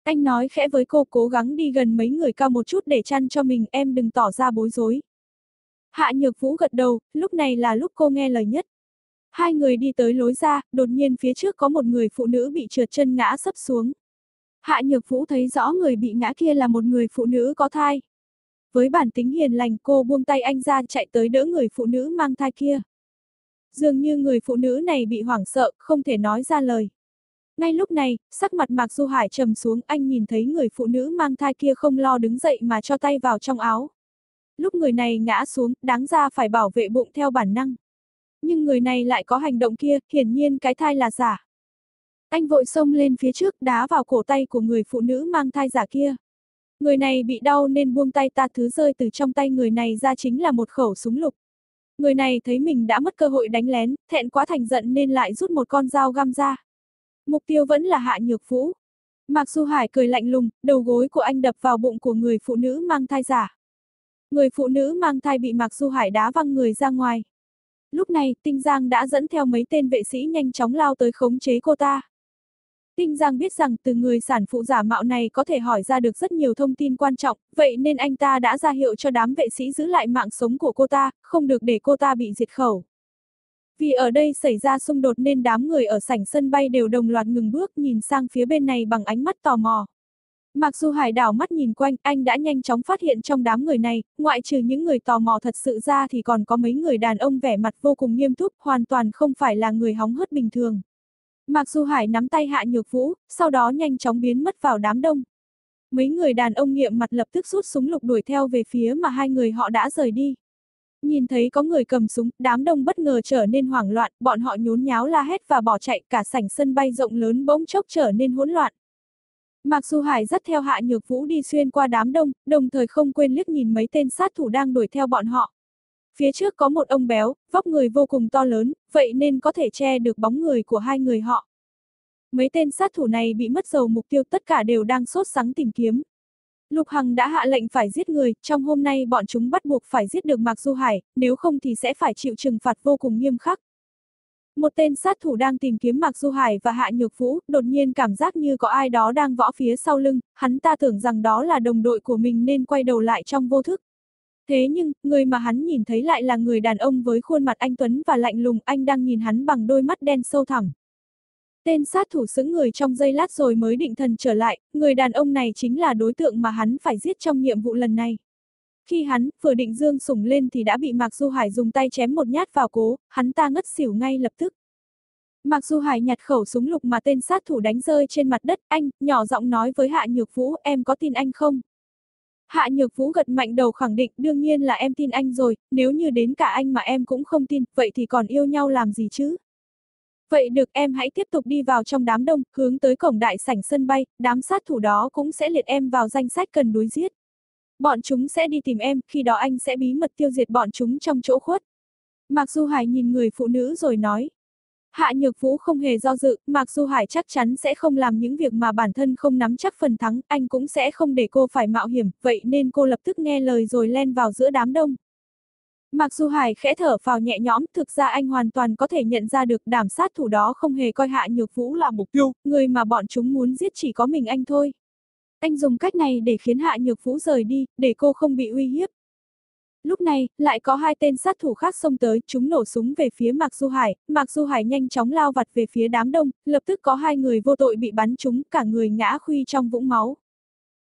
Anh nói khẽ với cô cố gắng đi gần mấy người cao một chút để chăn cho mình em đừng tỏ ra bối rối. Hạ Nhược Vũ gật đầu, lúc này là lúc cô nghe lời nhất. Hai người đi tới lối ra, đột nhiên phía trước có một người phụ nữ bị trượt chân ngã sấp xuống. Hạ Nhược Vũ thấy rõ người bị ngã kia là một người phụ nữ có thai. Với bản tính hiền lành cô buông tay anh ra chạy tới đỡ người phụ nữ mang thai kia. Dường như người phụ nữ này bị hoảng sợ, không thể nói ra lời. Ngay lúc này, sắc mặt Mạc Du Hải trầm xuống anh nhìn thấy người phụ nữ mang thai kia không lo đứng dậy mà cho tay vào trong áo. Lúc người này ngã xuống, đáng ra phải bảo vệ bụng theo bản năng. Nhưng người này lại có hành động kia, hiển nhiên cái thai là giả. Anh vội xông lên phía trước đá vào cổ tay của người phụ nữ mang thai giả kia. Người này bị đau nên buông tay ta thứ rơi từ trong tay người này ra chính là một khẩu súng lục. Người này thấy mình đã mất cơ hội đánh lén, thẹn quá thành giận nên lại rút một con dao găm ra. Mục tiêu vẫn là Hạ Nhược Vũ. Mạc Du Hải cười lạnh lùng, đầu gối của anh đập vào bụng của người phụ nữ mang thai giả. Người phụ nữ mang thai bị Mạc Du Hải đá văng người ra ngoài. Lúc này, Tinh Giang đã dẫn theo mấy tên vệ sĩ nhanh chóng lao tới khống chế cô ta. Tinh Giang biết rằng từ người sản phụ giả mạo này có thể hỏi ra được rất nhiều thông tin quan trọng, vậy nên anh ta đã ra hiệu cho đám vệ sĩ giữ lại mạng sống của cô ta, không được để cô ta bị diệt khẩu. Vì ở đây xảy ra xung đột nên đám người ở sảnh sân bay đều đồng loạt ngừng bước nhìn sang phía bên này bằng ánh mắt tò mò. Mặc dù hải đảo mắt nhìn quanh, anh đã nhanh chóng phát hiện trong đám người này, ngoại trừ những người tò mò thật sự ra thì còn có mấy người đàn ông vẻ mặt vô cùng nghiêm túc, hoàn toàn không phải là người hóng hớt bình thường. Mạc Du Hải nắm tay Hạ Nhược Vũ, sau đó nhanh chóng biến mất vào đám đông. Mấy người đàn ông nghiệm mặt lập tức rút súng lục đuổi theo về phía mà hai người họ đã rời đi. Nhìn thấy có người cầm súng, đám đông bất ngờ trở nên hoảng loạn, bọn họ nhốn nháo la hét và bỏ chạy, cả sảnh sân bay rộng lớn bỗng chốc trở nên hỗn loạn. Mạc Du Hải dắt theo Hạ Nhược Vũ đi xuyên qua đám đông, đồng thời không quên liếc nhìn mấy tên sát thủ đang đuổi theo bọn họ. Phía trước có một ông béo, vóc người vô cùng to lớn, vậy nên có thể che được bóng người của hai người họ. Mấy tên sát thủ này bị mất dầu mục tiêu tất cả đều đang sốt sắng tìm kiếm. Lục Hằng đã hạ lệnh phải giết người, trong hôm nay bọn chúng bắt buộc phải giết được Mạc Du Hải, nếu không thì sẽ phải chịu trừng phạt vô cùng nghiêm khắc. Một tên sát thủ đang tìm kiếm Mạc Du Hải và Hạ Nhược Vũ, đột nhiên cảm giác như có ai đó đang võ phía sau lưng, hắn ta tưởng rằng đó là đồng đội của mình nên quay đầu lại trong vô thức. Thế nhưng, người mà hắn nhìn thấy lại là người đàn ông với khuôn mặt anh Tuấn và lạnh lùng, anh đang nhìn hắn bằng đôi mắt đen sâu thẳm. Tên sát thủ sững người trong giây lát rồi mới định thần trở lại, người đàn ông này chính là đối tượng mà hắn phải giết trong nhiệm vụ lần này. Khi hắn vừa định dương sủng lên thì đã bị Mạc Du Hải dùng tay chém một nhát vào cố, hắn ta ngất xỉu ngay lập tức. Mạc Du Hải nhặt khẩu súng lục mà tên sát thủ đánh rơi trên mặt đất, anh, nhỏ giọng nói với Hạ Nhược Vũ, em có tin anh không? Hạ Nhược Vũ gật mạnh đầu khẳng định, đương nhiên là em tin anh rồi, nếu như đến cả anh mà em cũng không tin, vậy thì còn yêu nhau làm gì chứ? Vậy được em hãy tiếp tục đi vào trong đám đông, hướng tới cổng đại sảnh sân bay, đám sát thủ đó cũng sẽ liệt em vào danh sách cần đối giết. Bọn chúng sẽ đi tìm em, khi đó anh sẽ bí mật tiêu diệt bọn chúng trong chỗ khuất. Mặc Du Hải nhìn người phụ nữ rồi nói. Hạ Nhược Vũ không hề do dự, Mạc Du Hải chắc chắn sẽ không làm những việc mà bản thân không nắm chắc phần thắng, anh cũng sẽ không để cô phải mạo hiểm, vậy nên cô lập tức nghe lời rồi len vào giữa đám đông. Mạc Du Hải khẽ thở vào nhẹ nhõm, thực ra anh hoàn toàn có thể nhận ra được đảm sát thủ đó không hề coi Hạ Nhược Vũ là mục tiêu, người mà bọn chúng muốn giết chỉ có mình anh thôi. Anh dùng cách này để khiến Hạ Nhược Vũ rời đi, để cô không bị uy hiếp. Lúc này, lại có hai tên sát thủ khác xông tới, chúng nổ súng về phía Mạc Du Hải, Mạc Du Hải nhanh chóng lao vặt về phía đám đông, lập tức có hai người vô tội bị bắn trúng, cả người ngã khuy trong vũng máu.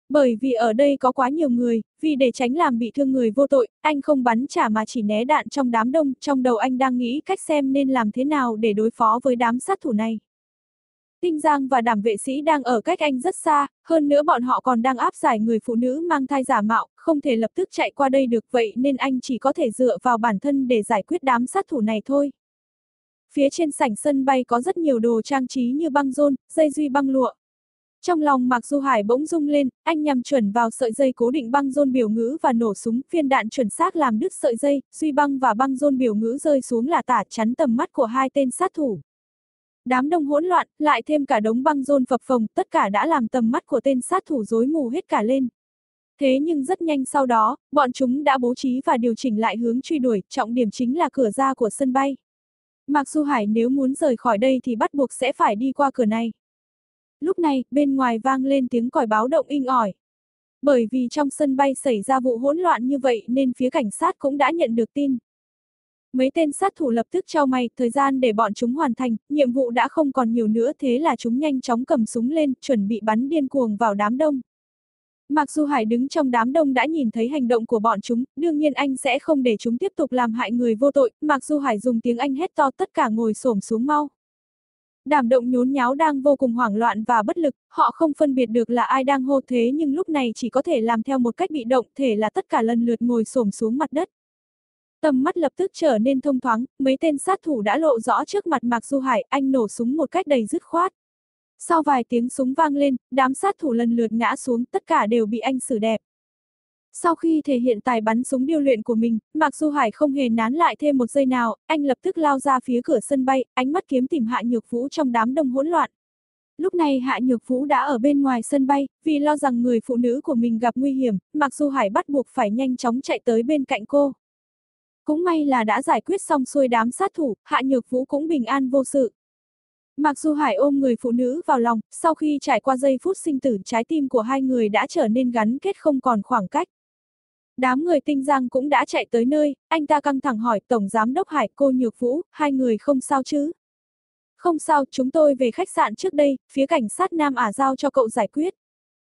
Bởi vì ở đây có quá nhiều người, vì để tránh làm bị thương người vô tội, anh không bắn trả mà chỉ né đạn trong đám đông, trong đầu anh đang nghĩ cách xem nên làm thế nào để đối phó với đám sát thủ này. Tinh Giang và đảm vệ sĩ đang ở cách anh rất xa, hơn nữa bọn họ còn đang áp giải người phụ nữ mang thai giả mạo, không thể lập tức chạy qua đây được vậy nên anh chỉ có thể dựa vào bản thân để giải quyết đám sát thủ này thôi. Phía trên sảnh sân bay có rất nhiều đồ trang trí như băng rôn, dây duy băng lụa. Trong lòng Mạc Du Hải bỗng rung lên, anh nhằm chuẩn vào sợi dây cố định băng rôn biểu ngữ và nổ súng, viên đạn chuẩn xác làm đứt sợi dây, duy băng và băng rôn biểu ngữ rơi xuống là tả chắn tầm mắt của hai tên sát thủ. Đám đông hỗn loạn, lại thêm cả đống băng rôn phập phồng, tất cả đã làm tầm mắt của tên sát thủ rối mù hết cả lên. Thế nhưng rất nhanh sau đó, bọn chúng đã bố trí và điều chỉnh lại hướng truy đuổi, trọng điểm chính là cửa ra của sân bay. Mạc Du Hải nếu muốn rời khỏi đây thì bắt buộc sẽ phải đi qua cửa này. Lúc này, bên ngoài vang lên tiếng còi báo động inh ỏi. Bởi vì trong sân bay xảy ra vụ hỗn loạn như vậy nên phía cảnh sát cũng đã nhận được tin. Mấy tên sát thủ lập tức trao mày, thời gian để bọn chúng hoàn thành, nhiệm vụ đã không còn nhiều nữa thế là chúng nhanh chóng cầm súng lên, chuẩn bị bắn điên cuồng vào đám đông. Mặc dù Hải đứng trong đám đông đã nhìn thấy hành động của bọn chúng, đương nhiên anh sẽ không để chúng tiếp tục làm hại người vô tội, mặc dù Hải dùng tiếng Anh hét to tất cả ngồi xổm xuống mau. Đàm động nhốn nháo đang vô cùng hoảng loạn và bất lực, họ không phân biệt được là ai đang hô thế nhưng lúc này chỉ có thể làm theo một cách bị động, thể là tất cả lần lượt ngồi xổm xuống mặt đất. Tầm mắt lập tức trở nên thông thoáng, mấy tên sát thủ đã lộ rõ trước mặt Mạc Du Hải, anh nổ súng một cách đầy dứt khoát. Sau vài tiếng súng vang lên, đám sát thủ lần lượt ngã xuống, tất cả đều bị anh xử đẹp. Sau khi thể hiện tài bắn súng điêu luyện của mình, Mạc Du Hải không hề nán lại thêm một giây nào, anh lập tức lao ra phía cửa sân bay, ánh mắt kiếm tìm Hạ Nhược Vũ trong đám đông hỗn loạn. Lúc này Hạ Nhược Vũ đã ở bên ngoài sân bay, vì lo rằng người phụ nữ của mình gặp nguy hiểm, Mạc Du Hải bắt buộc phải nhanh chóng chạy tới bên cạnh cô. Cũng may là đã giải quyết xong xuôi đám sát thủ, Hạ Nhược Vũ cũng bình an vô sự. Mặc dù Hải ôm người phụ nữ vào lòng, sau khi trải qua giây phút sinh tử trái tim của hai người đã trở nên gắn kết không còn khoảng cách. Đám người tinh giang cũng đã chạy tới nơi, anh ta căng thẳng hỏi Tổng Giám Đốc Hải cô Nhược Vũ, hai người không sao chứ? Không sao, chúng tôi về khách sạn trước đây, phía cảnh sát Nam Ả giao cho cậu giải quyết.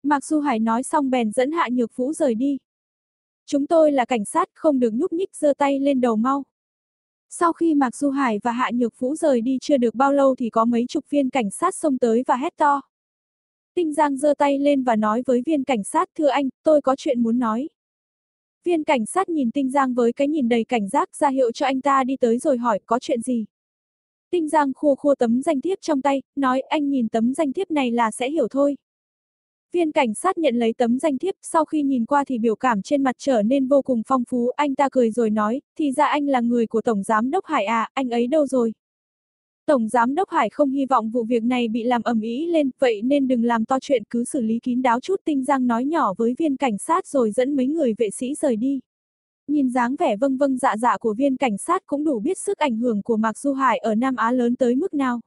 Mặc dù Hải nói xong bèn dẫn Hạ Nhược Vũ rời đi. Chúng tôi là cảnh sát, không được nhúc nhích giơ tay lên đầu mau. Sau khi Mạc Du Hải và Hạ Nhược Phú rời đi chưa được bao lâu thì có mấy chục viên cảnh sát xông tới và hét to. Tinh Giang giơ tay lên và nói với viên cảnh sát, thưa anh, tôi có chuyện muốn nói. Viên cảnh sát nhìn Tinh Giang với cái nhìn đầy cảnh giác ra hiệu cho anh ta đi tới rồi hỏi có chuyện gì. Tinh Giang khua khua tấm danh thiếp trong tay, nói anh nhìn tấm danh thiếp này là sẽ hiểu thôi. Viên cảnh sát nhận lấy tấm danh thiếp, sau khi nhìn qua thì biểu cảm trên mặt trở nên vô cùng phong phú, anh ta cười rồi nói, thì ra anh là người của Tổng Giám Đốc Hải à, anh ấy đâu rồi? Tổng Giám Đốc Hải không hy vọng vụ việc này bị làm ầm ĩ lên, vậy nên đừng làm to chuyện cứ xử lý kín đáo chút tinh giang nói nhỏ với viên cảnh sát rồi dẫn mấy người vệ sĩ rời đi. Nhìn dáng vẻ vâng vâng dạ dạ của viên cảnh sát cũng đủ biết sức ảnh hưởng của Mạc Du Hải ở Nam Á lớn tới mức nào.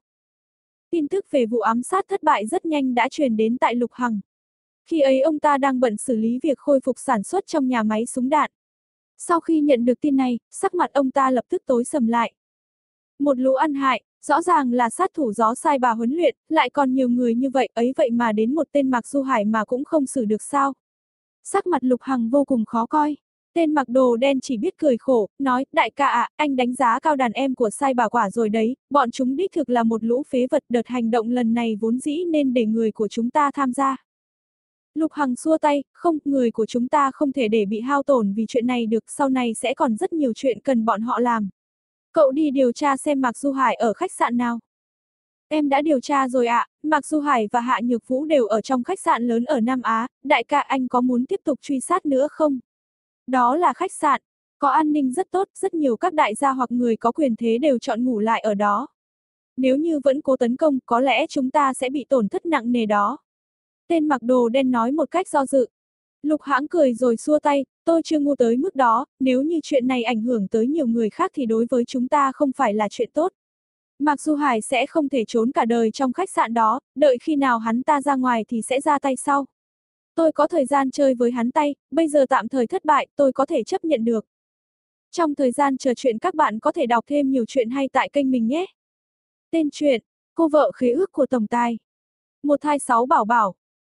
Tin tức về vụ ám sát thất bại rất nhanh đã truyền đến tại Lục Hằng. Khi ấy ông ta đang bận xử lý việc khôi phục sản xuất trong nhà máy súng đạn. Sau khi nhận được tin này, sắc mặt ông ta lập tức tối sầm lại. Một lũ ăn hại, rõ ràng là sát thủ gió sai bà huấn luyện, lại còn nhiều người như vậy ấy vậy mà đến một tên Mạc Du Hải mà cũng không xử được sao. Sắc mặt Lục Hằng vô cùng khó coi. Tên mặc đồ đen chỉ biết cười khổ, nói, đại ca ạ, anh đánh giá cao đàn em của sai bà quả rồi đấy, bọn chúng đích thực là một lũ phế vật đợt hành động lần này vốn dĩ nên để người của chúng ta tham gia. Lục Hằng xua tay, không, người của chúng ta không thể để bị hao tổn vì chuyện này được, sau này sẽ còn rất nhiều chuyện cần bọn họ làm. Cậu đi điều tra xem Mạc Du Hải ở khách sạn nào. Em đã điều tra rồi ạ, Mạc Du Hải và Hạ Nhược Vũ đều ở trong khách sạn lớn ở Nam Á, đại ca anh có muốn tiếp tục truy sát nữa không? Đó là khách sạn, có an ninh rất tốt, rất nhiều các đại gia hoặc người có quyền thế đều chọn ngủ lại ở đó. Nếu như vẫn cố tấn công, có lẽ chúng ta sẽ bị tổn thất nặng nề đó. Tên mặc đồ đen nói một cách do dự. Lục hãng cười rồi xua tay, tôi chưa ngu tới mức đó, nếu như chuyện này ảnh hưởng tới nhiều người khác thì đối với chúng ta không phải là chuyện tốt. Mặc dù Hải sẽ không thể trốn cả đời trong khách sạn đó, đợi khi nào hắn ta ra ngoài thì sẽ ra tay sau. Tôi có thời gian chơi với hắn tay, bây giờ tạm thời thất bại, tôi có thể chấp nhận được. Trong thời gian chờ chuyện các bạn có thể đọc thêm nhiều chuyện hay tại kênh mình nhé. Tên truyện, cô vợ khế ước của Tổng Tài. Một thai sáu bảo bảo.